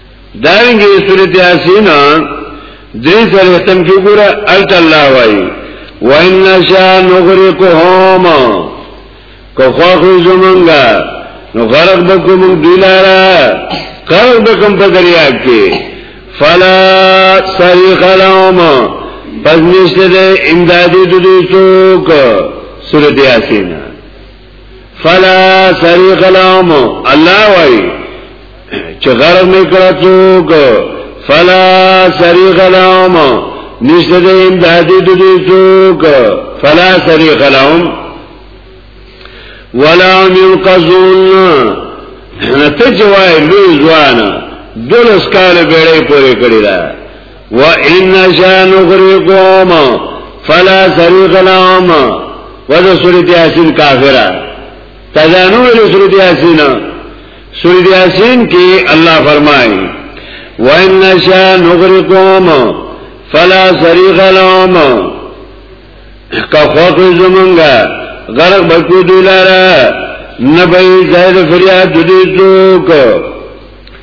دارنګه سورته یاسین درې سره تم کې ګوره الت الله وای وان نشا نغرقهم کو خوخو زمونږه نو غرق بکوم دلارا غرق بکوم په دریاب کې فلا صریخ لهم پس نشته امدادی دو دوستوک سورت یاسین فلا صریخ لهم الله وای چې غرض نه کړه څوک فلا صریخ لهم نشته د امدادي د دې څوک فلا صریخ لهم ولا هم ينقذون ته جوای لوی ځوان دولس کال بیړې پورې کړی دا و ان شان غریقوم فلا طریق لهم و د سورۃ یاسین کافرہ تجانو ول سورۃ یاسین سورۃ یاسین کې الله فرمایي و ان شان غریقوم فلا طریق لهم کا خوف زمونږه غرق بکو دلاره نبی زید فریاد دوی څوک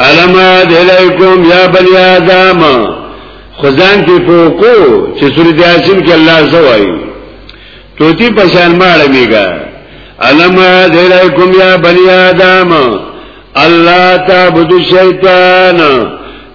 علم علیکم یا بنی آدم خزان کې پوکو چې سورۃ یاسین کې الله زوای توتی پشان ماړه میګا علم علیکم یا بنی آدم الله تعبد الشیطان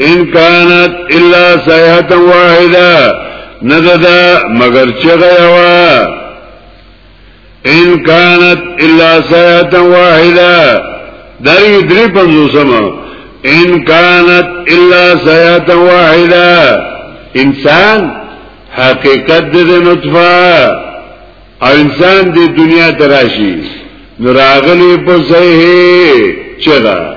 ان كانت الا صيحه واحده نددا مگر چغه یوا ان كانت الا صيحه واحده دری دری پنځوسمه ان كانت الا صيحه واحده انسان حقیقت د نطفه او انسان د دنیا تراشی نو راغلی په صحیح چغه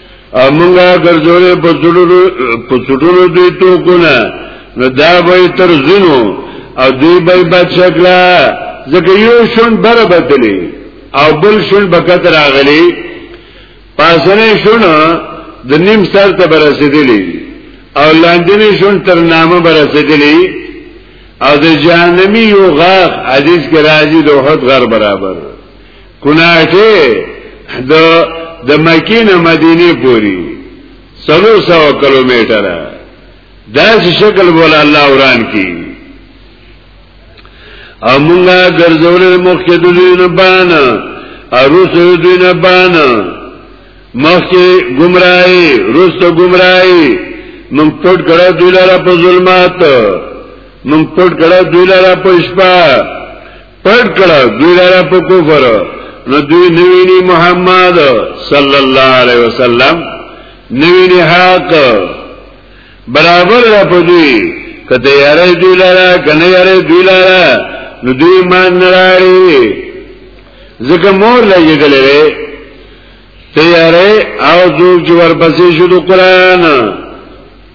امونږه ګرځولې په څړونو په څړونو دوی ټوکونه نو دا به تر زینو او دوی به بد شکلا ځکه یو شون بر بدلی او بل شون بکت راغلی پاسنه شون د نیم سر ته برسېدلی او لاندنی شون تر نامه برسېدلی او د جهنمی یو غاخ حدیث کې راځي د وحد غر برابر کناټه د د مکې نه مدینه پوری سلو سو کلومیټر دا چې شکل بوله الله وران کی او مونږه ګرځول مخکې د دوی نه باندې اروسو دوی نه باندې مخکې گمراهي روسو گمراهي مونږ پټ کړه دوی لاره په ظلمات مونږ پټ کړه دوی لاره په شپه پټ کړه دوی لاره په کفر نو دوی نویني محمد صلی الله علیه وسلم نویني حق برابر را پدوی کته یاره دوی لاره کنه یاره دوی لاره نو دوی مان نراری ځکه مور لګی دلې تیارې او څوک چې ورپسې شو د قران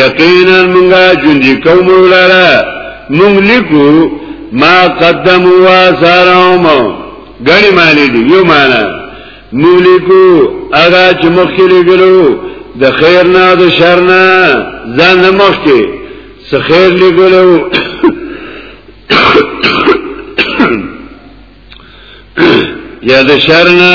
یقینا مونږه ژوندې کوم لاره مونږ لیکو ما قدموا واسارهم غنی معنی دی یو معنی مونږ لیکو هغه چې مخکې لګلو د خیر نه د شر نه ځان مخکې څه خیر لګلو یا د شر نه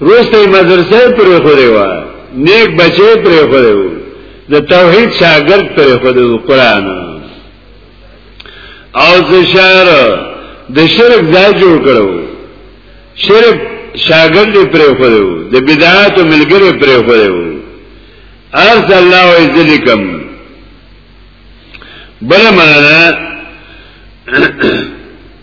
روسته مدرسې پرې خورې و نیک بچې پرې خورې و د توحید شاګرد پرې خورې و قران او زشار د شرک ځای جوړ کړو شرک شاګرد پرې خورې و د بدعات ملګری پرې خورې و ارز الله و ذلکم بل معنا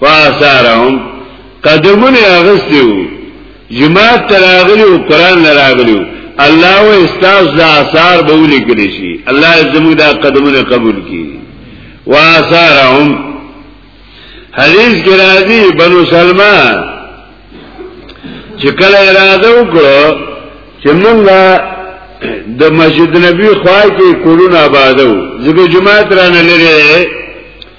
فاسارهم قدمونه اغستیو جماعت تراغلی و قرآن لراغلی الله و استاس دا آثار بولی کلی شی الله زمو دا قدمونه قبول کی و آثارهم حدیث کی راضی بنو سلمہ چې کله اراده وکړو چې مونږه د مسجد نبی خوای کې کورونه آبادو زګو جماعت رانه لري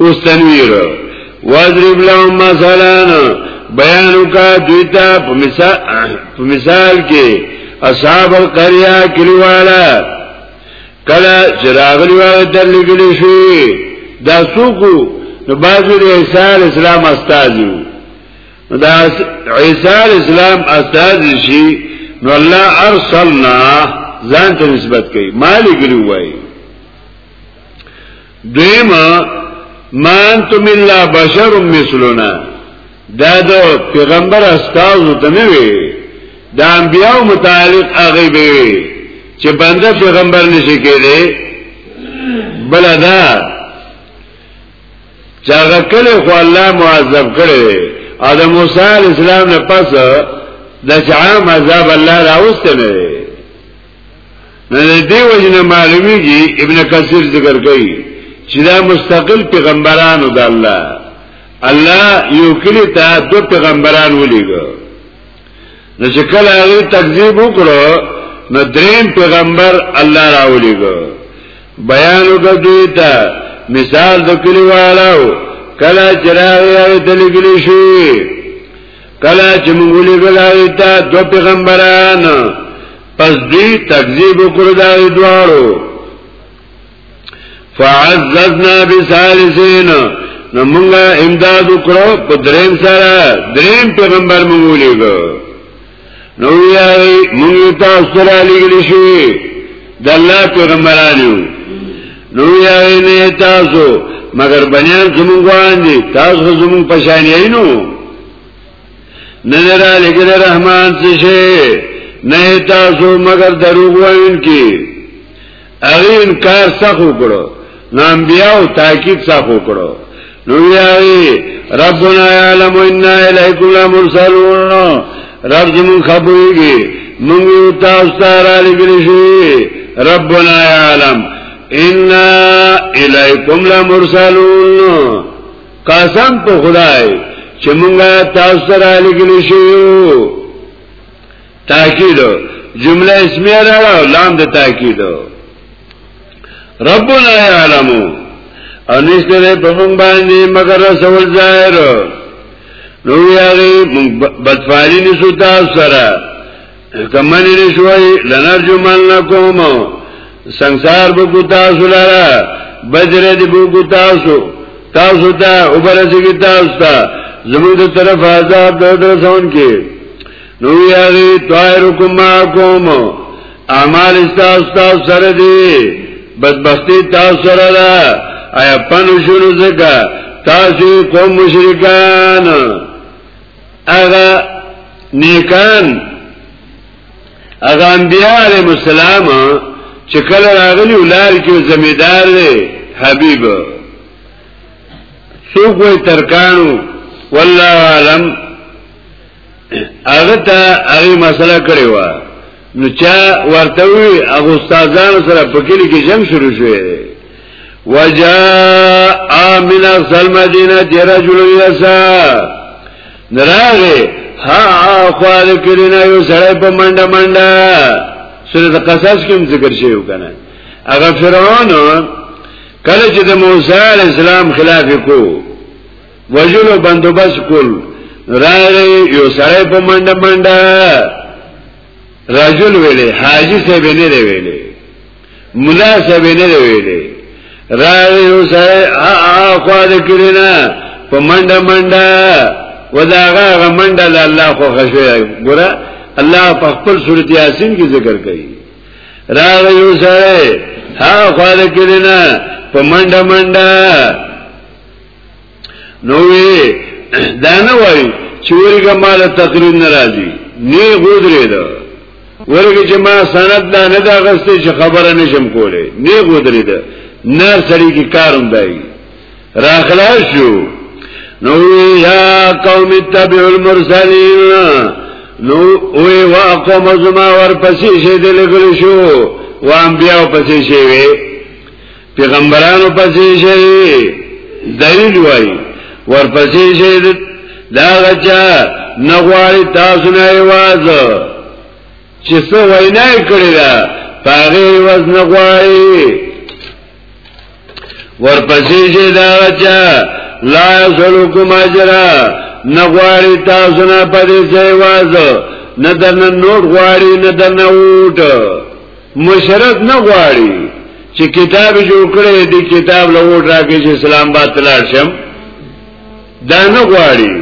اوس تنویر واضرب لهم مثلا بیان وکا دویتا په مثال په مثال کې اصحاب القريه کلیوالا کله چراغلی والا در لګلی شي دا سوکو نو بازو د عیسی اسلام استاد یو دا عیسی اسلام استاد شي نو الله ارسلنا ځان ته نسبت کوي مالک لوي دویما ما انتم الا بشر مثلنا دا د پیغمبر استاد ته نه وی د انبیاء متعلق هغه به چې بنده پیغمبر نشي کېده بل دا چې هغه کله خو الله معذب کړي او د موسی اسلام نه پس د عام عذاب الله راوستنه نه دې وجنه معلومیږي ابن کثیر ذکر کوي چې دا مستقل پیغمبرانو د الله الله یو کلی ته دو پیغمبران ولېګو نو چې کله هغه تکذیب وکړو نو دریم پیغمبر الله راولېګو بیان وکړی ته مثال د کلیوالو کله چې راغی دلګلی شي کله چې موږ ولېږل هغوی ته دوه پیغمبران پس دوی تکذیب وکړ د هغوی دواړو فعززنا بثالثین نو موږ امداد وکړو په دریم سره دریم پیغمبر موږ ولېږو نو یای مونږ تاسو سره لګل شي د الله پیغمبرانو نو یای نه تاسو مگر بنیان زمونږ باندې تاسو زمونږ پشان یې نو نه را لګل رحمان څه شي نه تاسو مگر دروغ وایونکي هغه انکار سخو کړو نو انبیاو تاکید سخو کړو نو یاوی ربنا یعلم انا الیکم لمرسلون رب زمون خبرېږي مونږ یو تاسو ته را لګل شي ربنا یعلم انا الیکم لمرسلون قسم په خدای چې مونږه تاسو ته را لګل شو تاکید جمله اسمیه راړه لام د تاکید ربنا یعلم او نشته ده په مونږ باندې مگر رسول ظاهر نو یاري مونږ بدفعلی نشو تاسو سره کمن نشوي لنرجو من لكم سنگسار بکو تاسو لرا بجر دی بکو تاسو تاسو تا اوبرسی کی تاسو تا زمون دو طرف عذاب دو درسون کی نو یاغی طائرکم معکم اعمال استاس تاس سر دی بدبختی تاس سر دا ایا پنو شنو زکا تاسو کوم مشرکان اغا نیکان اغا انبیاء علیہ السلام چکل راغلی اولار کیو زمیدار دی حبیب سوک وی ترکانو والله عالم هغه ته هغه مسله کړې و نو چا ورته وی هغه استادانو سره په کلی کې جنگ شروع شوی وجاء من السلمدینه رجل یسا نراغه ها خوار کلینا یو سړی په منډه منډه سورۃ قصص کې ذکر شوی وکنه هغه فرعون کله چې د موسی علی السلام خلاف کو وجلو بندوبس کول راغی یو سړی په منډه منډه رجل ویلې حاجی صاحب نه دی ویلې مولا صاحب نه دی ویلې راغی یو سړی ا ا خو د کړینا په منډه منډه وداغه منډه الله خو خشوي ګره الله په خپل سورته یاسین کې ذکر کوي راغی یو سړی ها خو د کړینا په منډه منډه نو وی دا نه وای چې ورګه مال تقریر ناراضي نه غودرې ده ورګه چې ما سند دا نه دا غسته چې خبره نشم کوله نه غودرې ده نه سړی کی کاروم دی راخلا شو نو یا قوم تبع المرسلین نو وی وا قوم زما ور پسې شه دلګل شو وان بیا پسې شوی پیغمبرانو پسې شي دلیل وای ورپسې شي دا غچا نغواړي تاسو نه आवाज چې څو وینا کړی دا پاغه واز نغواړي ورپسې شي دا غچا لا سلوکم اجرا نغواړي تاسو نه پدې ځای واز نه درنه نوټ غواړي نه درنه وټ مشرت نه غواړي چې کتاب جوړ کړي دې کتاب له ووټ راکړي چې اسلام آباد تلار شم دا نه غواړي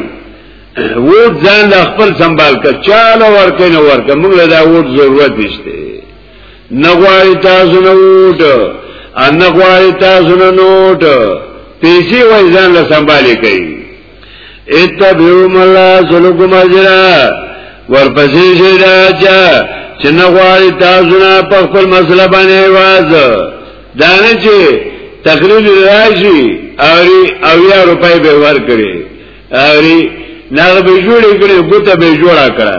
ووټ ځان له خپل سنبال کړ چاله ورکه نه ورکه موږ له دا ووټ ضرورت نشته نه غواړي تاسو نه ووټ ان غواړي تاسو نه نوټ پیسې وای ځان له سنبالې کوي اتبعو ملا سلوکو مجرا ورپسې شي دا چا چې نه غواړي تاسو نه په خپل مسله باندې واز دا نه چې تقریر راشي او او یا روپۍ به ورکړي او نه به جوړې کړي ګوته به جوړا کړه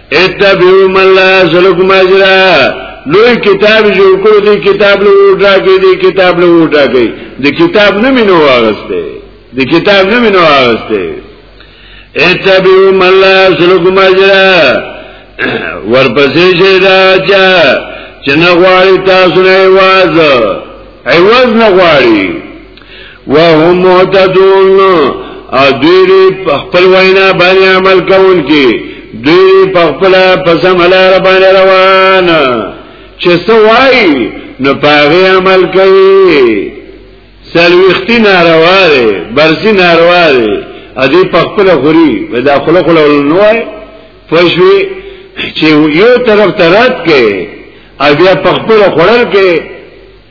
اتبعو من لا سلکم اجرا لوی کتاب جوړ کړو دی کتاب له وډا کې دی کتاب له وډا کې دی کتاب نه مينو واغسته دی کتاب نه مينو واغسته اتبعو من لا سلکم اجرا ورپسې شه دا چا چې نه غواړي تاسو نه واز ایواز نه غواړي وهم معتدون او دوی په خپل وینا باندې عمل کوونکي دوی په خپل پسم لار باندې روان چې سوای نو پاغي عمل کوي سلوختی ناروا دی برسی ناروا دی ادي په خپل غوري په داخله خلو نوای فشوي چې یو طرف ترات کې او بیا په خپل خړل کې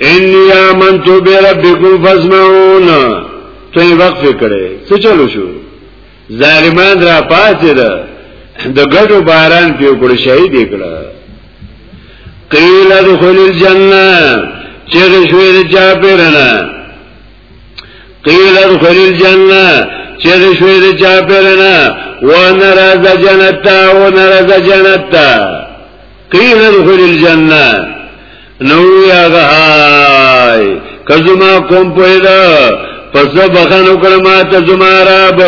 انی آمنتو بی ربکم فاسمعون تو یې وقف کړي څه چلو شو ظالمان را پاتې ده د ګډو باران پیو کړ شهید کړه قیل ادخل الجنه چې شوې د چا پیرنه قیل ادخل الجنه چې شوې د چا پیرنه و نرز جنت تا و نرز جنت تا قیل ادخل الجنه نو یا غای کزما کوم پیدا پس بخنو کړم ته زما رب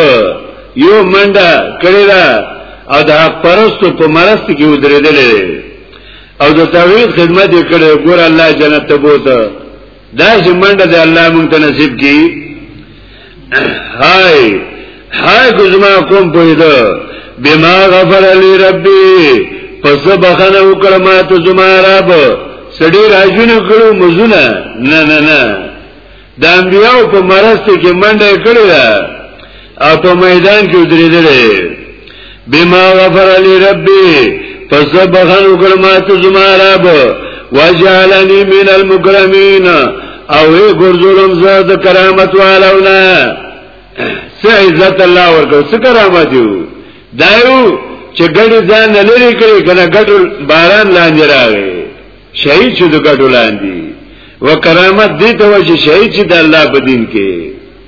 یو منډه کړی دا او د حق پرستو په مرست کې ودرېدلې او د توحید خدمت یې کړې ګور الله جنت ته بوته دا چې منډه د الله مونږ ته نصیب کړي هاي هاي کوزما کوم پویدو بما غفر علی ربی پس بخنه وکړه ما ته زما رب سړي راځونه کړو مزونه نه نه نه د انبیاو په مرسته کې منډه کړی دا او په میدان کې درېدلې بما غفر علی ربی پس بغن وکړمات زما رب وجعلنی من المکرمین او ای ګرځولم زه د کرامت والونه سه عزت الله ورکړ سه کرامت یو دایو چې ګړی ځان لری کړی کنه ګټل باران لاندې راغی شهید شو د ګټل لاندې وکرامت دې ته وجه شهید چې د الله په دین کې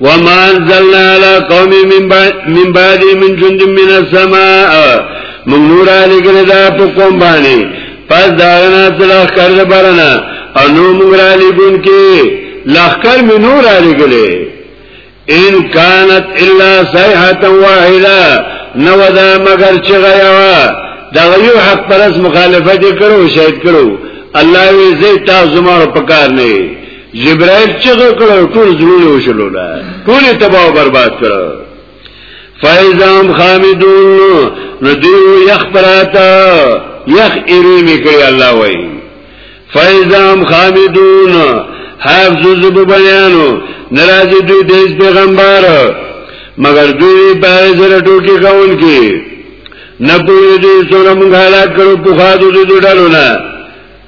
وما انزلنا على قوم من بعد من جند من السماء من نور علی گلی دا پا قوم بانی پس داغنا تلاخ کرد برنا انو مگر علی گن کی لخ کر من نور علی گلی ان کانت الا صیحتا واحدا نو دا مگر چی غیوا دا غیو حق پرس مخالفت کرو شاید کرو الله وی زی تا زمان پکار نئی جبرائیل چغه کړو ټول زړونه وشلول ټول تباہ برباد کړو فایزام خامدون ندیو یخ پراتا یخ ایری میکړی الله وای فایزام خامدون حافظ زب بیانو ناراضی دوی دیس پیغمبر مگر دوی پای سره ټوکی کول کی نه پوی دې سره مونږه لا کړو په خاطر دې ډالونه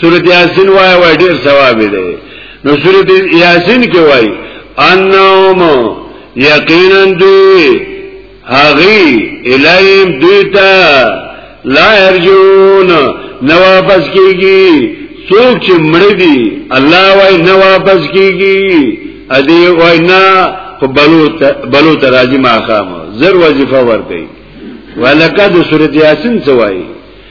سورۃ یاسین وای وای ډیر ثواب دی نو سورۃ یاسین کې وای انهم یقینا دوی هغه الایم دوی ته لا ارجون نو واپس کیږي څوک چې مړ دي الله وای نو واپس کیږي ا دې وای نه خو بلو ته بلو ته راځي ما خامه زر وظیفه ورته ولکه د سورۃ یاسین څه وایي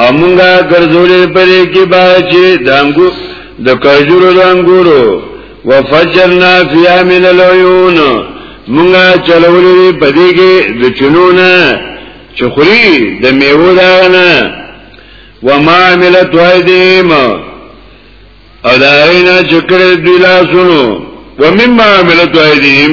او مونږه ګرځولې پرې کې باچې د انګور د کجورو د انګورو وفجرنا فيها من العيون مونږه چلولې پدې کې د چنونه چخري د میوه دانه وما عملت ويديم او دا اینا چکر دوی لاسونو ومما عملت ويديم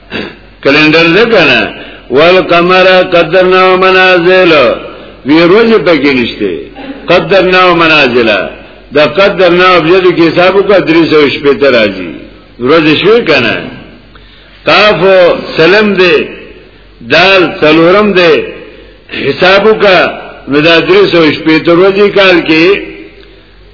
کلندر ده کنه والقمر قدرنا منازل وی روز پکې نشته قدرنا منازل دا قدرنا ابجد کې حساب کو 300 شپې ته راځي روز شو کنه قاف سلم دې دال تلورم دې حساب کا نو دا 300 شپې ته روزي کال کې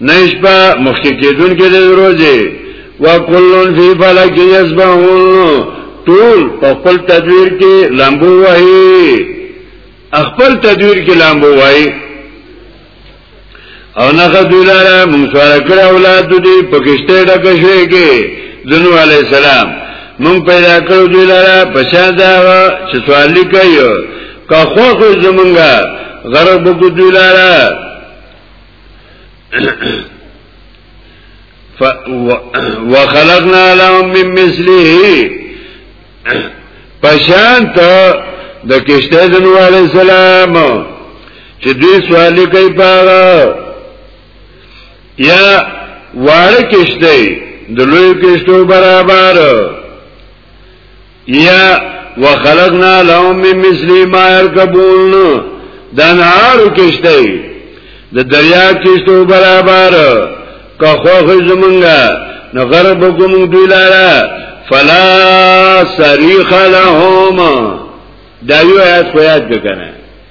نشبا مخکې کېدون کې د روزي وکلون فی فلک یسبحون ټول په خپل تدویر کې لامبو وایي خپل تدویر کې لامبو وایي او نه غدولاره مونږ سره کړ اولاد دې پکشته ډکه شوې کې ذنو علی السلام مونږ پیدا کړو دې لاره پښان دا چې سوال کوي که خو خو زمونږه غرب کو دې لاره ف وخلقنا لهم من مثله پشانت د کشته د نوح علی السلام چې دوی سوال کوي پاره یا واره کشته د لوی کشتو برابر یا وخلقنا لهم من مثل ما يركبون دا نهار کشته د دریا کشته برابر که خوخ زمونږه نو غرب کوم دوی لاره فلا صریخ لهم دا یو آیت خو یاد بکنه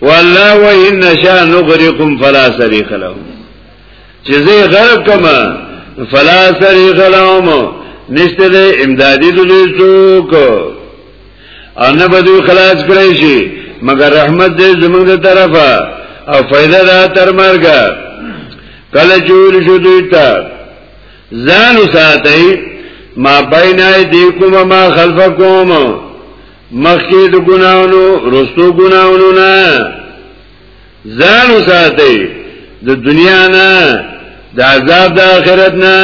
والله وان نشا نغرقكم فلا صريخ لهم چې زه غرق کما فلا صريخ لهم نشته د امدادي دوی څوک ان بدو خلاص کړی شي مگر رحمت دې زموږ د طرفه او فائدہ دا تر مرګ کله جوړ شو دوی ته ځان ساتي ما بینای دیکم ما خلفکم مخکې د ګناونو رستو ګناونو نه ځان وساتئ د دنیا نه د عذاب د آخرت نه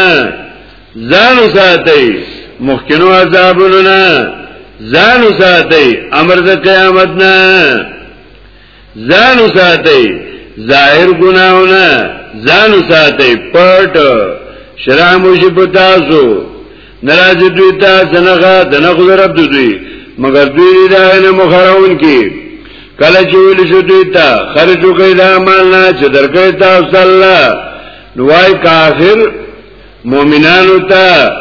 ځان وساتئ مخکینو عذابونو نه ځان وساتئ امر د قیامت نه ځان وساتئ ظاهر ګناونه ځان وساتئ پټ شرام وشي په تاسو ناراض دوی ته څنګه د نخود رب دوی مگر دوی دا نه مخراون کی کله چې ویل شو دوی ته خرج وکړه مال نه چې درکې تاسو الله نوای کافر مؤمنانو ته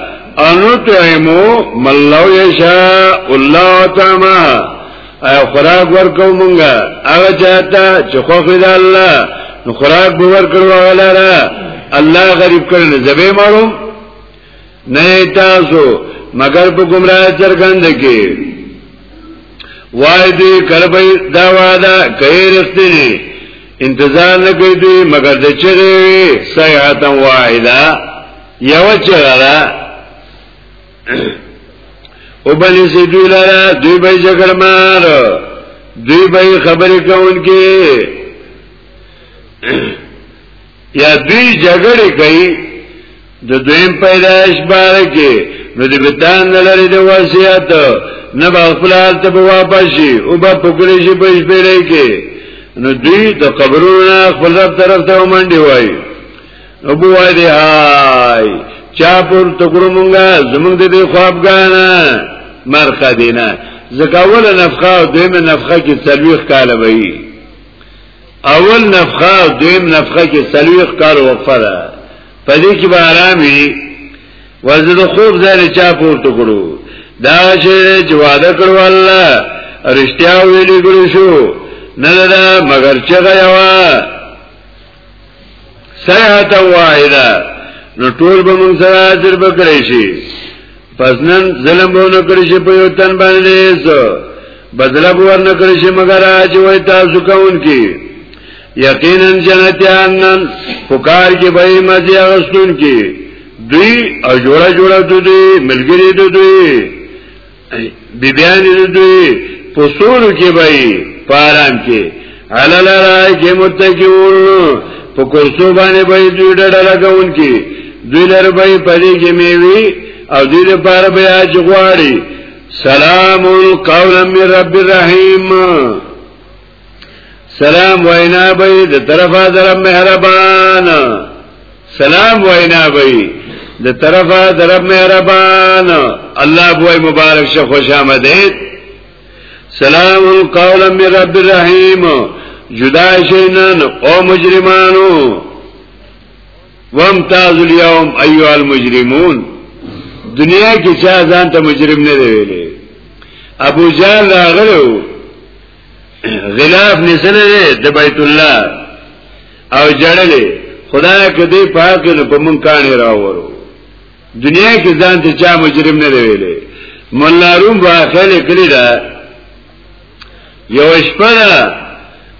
انو تعمو ملو یشاء الله تعالی او خوراک ورکو مونږه هغه چاته چې خو خدای الله نو خوراک به ورکړو غلاره الله غریب کړي نه زبې مارو نه تاسو مگر په گمراه چرګند کې وای دې کربې دا واده کوي رښتینی انتظار نه کوي دوی مګر د چغې وي صيحه واحده یو چغه را او بلی سی دوی لرا دوی بای جگر مار دوی بای خبری کون کی یا دوی جگڑی کئی د دویم پیدایش باره کې نو د بتان نه لري د وصیت نه به خپل حال ته واپس شي او به پکړې شي په شپېلې کې نو دوی د قبرونو خپل رب طرف ته ومنډي وای ابو وای دی هاي چا پر تکړو مونږه زمونږ د دې خوابګانا مرخه دینا زکاول نفخه او دویم نفخه کې څلويخ کال وای اول نفخه او دویم نفخه کې څلويخ کال وقفه ده په دې کې به آرام وي وزد خوب ځای له چا پورته کړو دا شی چې وعده کړو الله رښتیا ویلي ګلو شو نه ده مگر چې غیوا سیحت واحده نو ټول به موږ سره حاضر بکړی شي پس نن ظلم به نه کړی شي په یو تن باندې سو بدلا به ورنه کړی شي مگر اج وای تاسو کوونکی یقینا جنتیان نن پکار کې به مزي اغستون کې دوی او جوړه جوړه دوی ملګری دوی بیبیان دوی پسور کې به پاران کې علل راي کې متکیون په کرسو باندې به دوی ډډه لګون کې دوی لر به پدې کې میوي او دوی لپاره به اج غواړي سلام قولا من رب الرحیم سلام وینا به د طرفه در مهربان سلام وینا به د طرفه در مهربان الله بوای مبارک شه خوش آمدید سلام قولا من رب الرحیم جدا شینن او مجرمانو وامتاز اليوم ایها المجرمون دنیا کې چا ځان ته مجرم نه دی ویلي ابو جهل راغلو غلاف نسنه ده د بیت الله او جړلې خدای کدی پاک نه په مونږ کانه راوړو دنیا کې ځان ته چا مجرم نه دی ویلې مولا روم واخل کړی دا یو شپه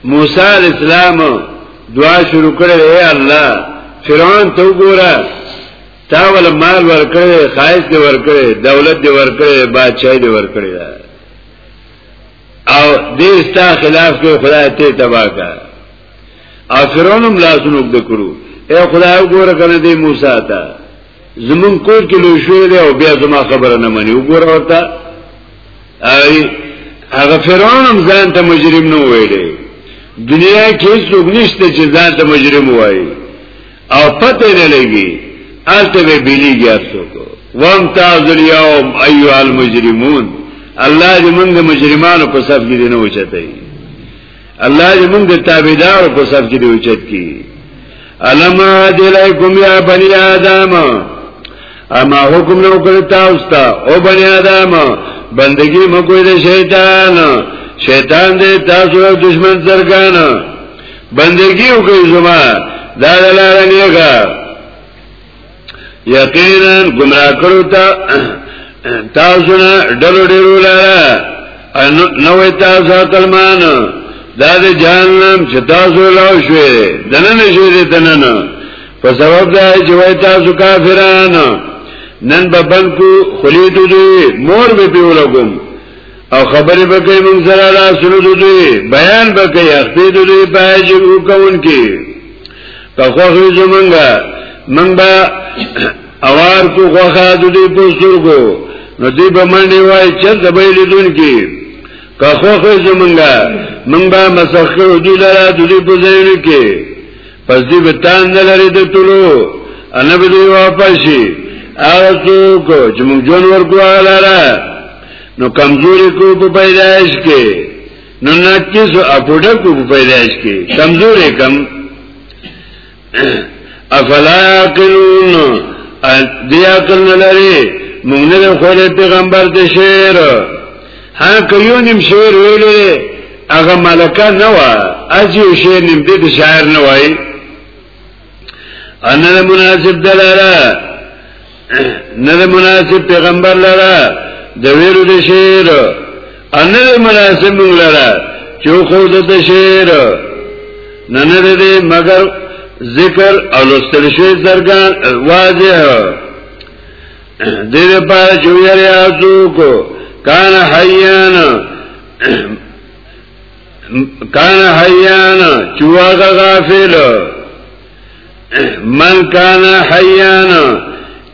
موسی علی السلام دعا شروع کړې اے الله فرعون ته وګوره تا ول مال ورکړې خایس دی ورکړې دولت دی ورکړې بادشاہي دی ورکړې او دې ستا خلاف کوي خدای ته تبا کا او فرعون هم لاسونو د کړو اے خدای وګوره کنه دې موسی ته زمون کور کې لوي شوې ده او بیا زما خبره نه مني وګوره ورته ای هغه فرعون هم ځان ته مجرم نه ویلې دنیا کې څوک نشته چې ځان ته مجرم وایي او پته نه لګي الته به بلیږي ارسو کو وامتاز اليوم ايها المجرمون الله دې موږ د مجرمانو په صف کې نه وچتای الله دې موږ د تابعدار په صف کې وچت کی علم عدلیکم یا بنی آدم اما حکم نو کړ تاسو ته او بنی آدم بندگی مکوې د شیطان شیطان دې تاسو دشمن زرګان بندگی وکړي زما دا لار نه ښه یقینا گمراه کړو تا تاسو نه ډلو ډیرو لاره نو تاسو کلمان دا د جهنم چې تاسو لاو شوې دنه نشوې دې دنه نه په سبب دا چې وای تاسو کافرانو نن به بند کو خلیتو دی مور به پیو لګم او خبرې به کوي موږ سره لاسونو د دوی بیان به کوي اخته د دوی په اجر وکون کې په خوښي زمونږه موږ به اوار کو خوخه د دوی په سترګو نو دوی به منډې وای چې د بیل دن کې که خوښي زمونږه موږ به مسخر دوی لاره د دوی په ځای کې پس دوی به تان نه لري د ټولو انا به دوی واپس شي هغه څوک چې موږ جون ورکو هغه لاره نو کمزوري کو په پیدائش کې نو ناقص او پټه کو په پیدائش کې کمزوري کم افلا عقلون دی عقل نه لري موږ نه خو پیغمبر ته شعر ها کيو نیم شعر ویلې هغه ملکه نه و اجي شعر نیم دې شاعر نه وای انا مناسب دلارا نه مناسب پیغمبر لرا د ویرو د شعر انا مناسب موږ لرا چې خو د شعر نه نه دې مگر ذکر او لستل شوی زرګان واضح دې په جوړه یازو کو کان حیان کان حیان چواغه غافل من کان حیان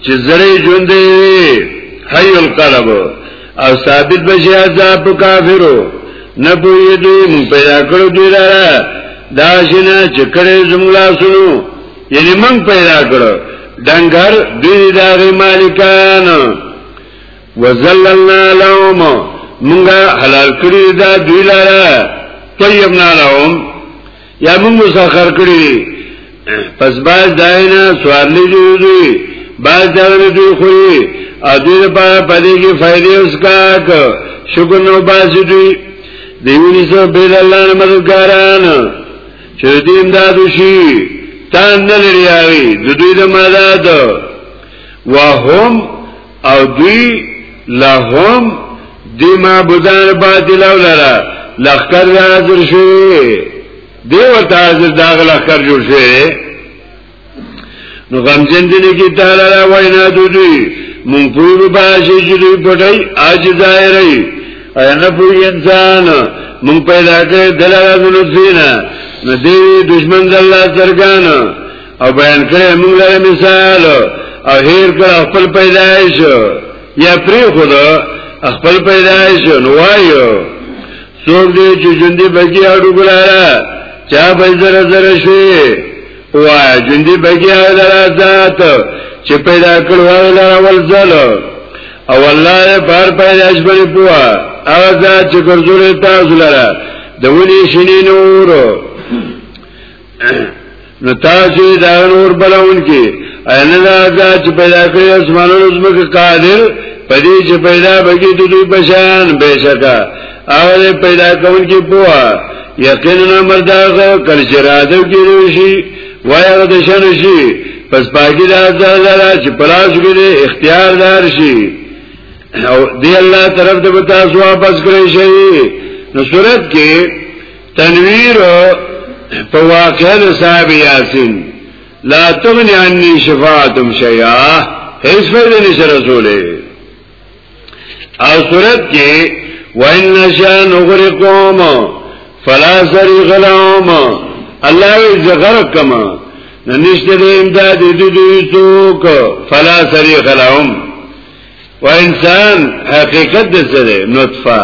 چې زړې ژوندې حی القلب او ثابت بشي عذاب کافرو نه پوي دي مون پیدا کړو دي را دا شنه چې کړې زملا سنو یعنی مون پیدا کړو دنګر دې دغه مالکان وزللنا لهم مونږه حلال کړی دا دوی لاره طیبنا لهم یا مونږ مسخر کړی پس باز داینا سوارلی دی دوی باز داینا دوی خوی ادیر پا پدې کې فائدې اوس کا شکر نو باز دوی دیونی سو بیل الله نه مددګاران چې دې امداد شي تان نه لري د دوی د مدد وهم او دوی لهم دی معبودان باطل او لرا لخکر را حضر شوی دی ورته حضر داغ لخکر جور شوی نو غمجن دی نکی تالا را وینا دو دوی منکوی رو باشی چی دوی پتای آج دائرائی ایا نپوی انسان من پیدا کرد دلالا دنو سینا نو دیوی دشمن دلالا سرگانا او بیان کړی موږ لره مثال او هیر کړ خپل پیدایش یا پری خود خپل پیدایش نو وایو څوک دې چې ژوندې بګي اډو ګلاره چا به زره زره شي وای ژوندې بګي اډو ذات چې پیدا کړو لاره ول زلو او الله پر پیدایش باندې پوا هغه ذات چې ګرځول تاسو لاره د ولي شنی نورو نو تاسو دا نور بلون کې ان دا دا چې پیدا کړی اسمانونو زمکه قادر پدې چې پیدا بګی د دوی پشان بشکا هغه پیدا کون کې پوها یقینا مرداغه کل شرادو کې شي وایغه د شن شي پس پاګی دا دا چې پلاس کې اختیار دار شي او دی الله طرف ته تاسو واپس کړی شي نو صورت کې تنویر په واقعه د صاحب یاسین لا تغنی عنی شفاعتم شیئا هیڅ فائدہ نشه رسوله او صورت کې وان نشان غرقوم فلا صریغ لهم الله وی زغر کما نشته د امداد د دوی څوک فلا صریغ لهم و انسان حقیقت د سره نطفه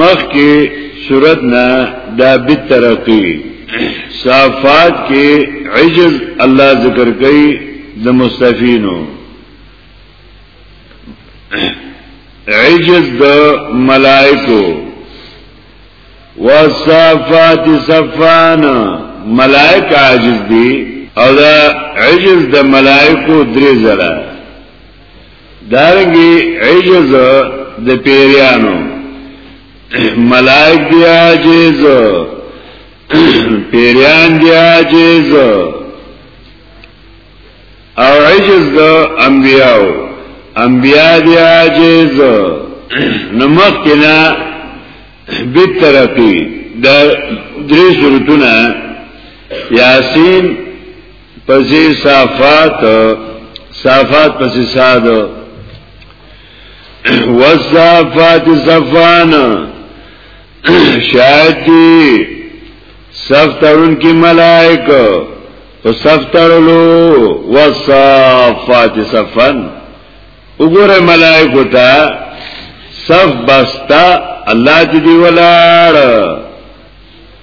مخ کې صورت نه دا بت ترقی صافات کې عجز الله ذکر کوي د مستفینو عجز د ملائکو وصافات صفان ملائک عاجز دي او دا عجز د ملائکو درې زره دارنګي عجز د پیریانو ملائک دی عاجز پیریان دی عاجز او عجز د انبیاو انبیا دی عاجز نمخ کنا بیترقی دا دری صورتونه یاسین پسې صافات صافات پسې صاد وصافات صفان شاید دی صف ترون کی ملائک او صف ترلو وصافات صفان وګوره ملائک وتا صف بستا الله دې ولاړ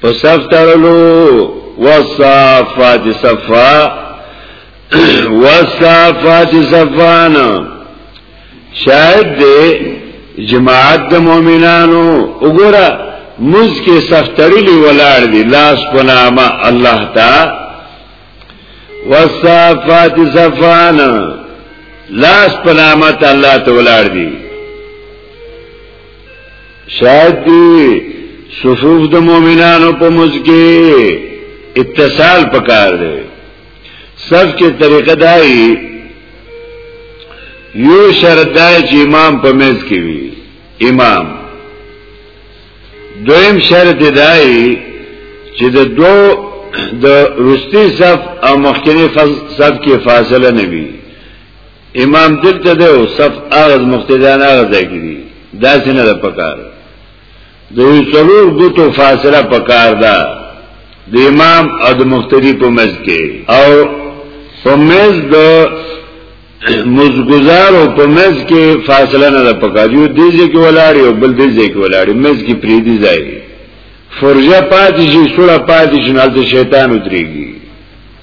په صف تړلو وصافات صفا وصافات صفانا شاید دې جماعت د مؤمنانو وګوره مز کې صف تړلې ولاړ دي لاس په نامه الله تعالی وصافات صفانا لاس په نامه الله تعالی ولاړ دي شاید دی صفوف د مؤمنانو په مزګه اتصال پکار دی صف کې طریقه دای یو شرط دای چې امام په مز کې وي امام دویم شرط دای چې د دو د رستی صف او مخکنی صف کې فاصله نه وي امام دلته دی او صف اغز مقتدیان اغز ځای کې دي داسې نه ده پکار د یو څلور ګوتو فاصله پکار ده د امام او د مقتدی په منځ کې او په منځ د مزګزار او په منځ کې فاصله نه ده پکار یو دې ځای کې ولاړی او بل دې ځای کې ولاړی منځ کې پریدي ځای فرجه پاتې شي سوره پاتې شي نه شیطان ودرېږي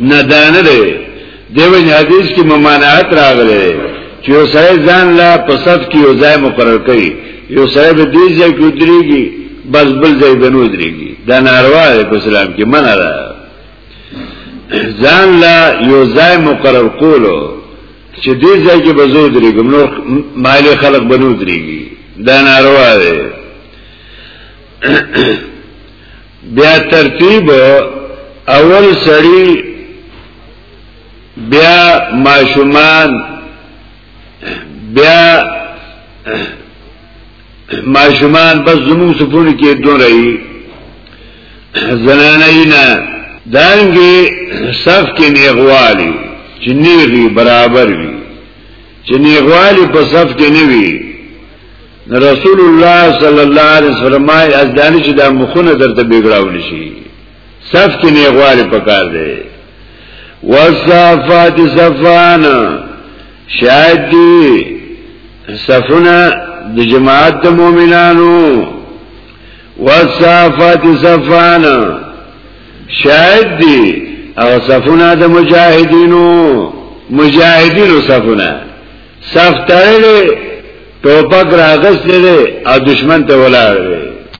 نه دانه دی دیو حدیث کې ممانعت راغلی چې یو سړی ځان لا په صف کې یو ځای مقرر کړي یو سړی به دې ځای کې ودرېږي بس بل ځای به نه ودرېږي دا ناروا دی په اسلام کې منع ده ځان لا یو ځای مقرر کولو چې دې ځای کې به زه ودرېږم نور مالي خلک به نه ودرېږي دا ناروا دی بیا ترتیب اول سړی بیا ماشومان بیا ماشومان بس زمون سپونه کې دون رہی زنانه نه دانګي صف کې نیغوالی چې نیغي برابر وي چې نیغوالی په صف کې نه وي رسول الله صلی الله علیه وسلم از دانی چې دا مخونه درته بګړاول شي صف کې نه غواړي پکار دی وصفات صفان شاید دی صفونه د جماعت د مؤمنانو وصفات صفان شاید دی او صفونه د مجاهدینو مجاهدینو صفونه سخت تړلې ټوپک راغستې ده او دشمن ته ولاړ دی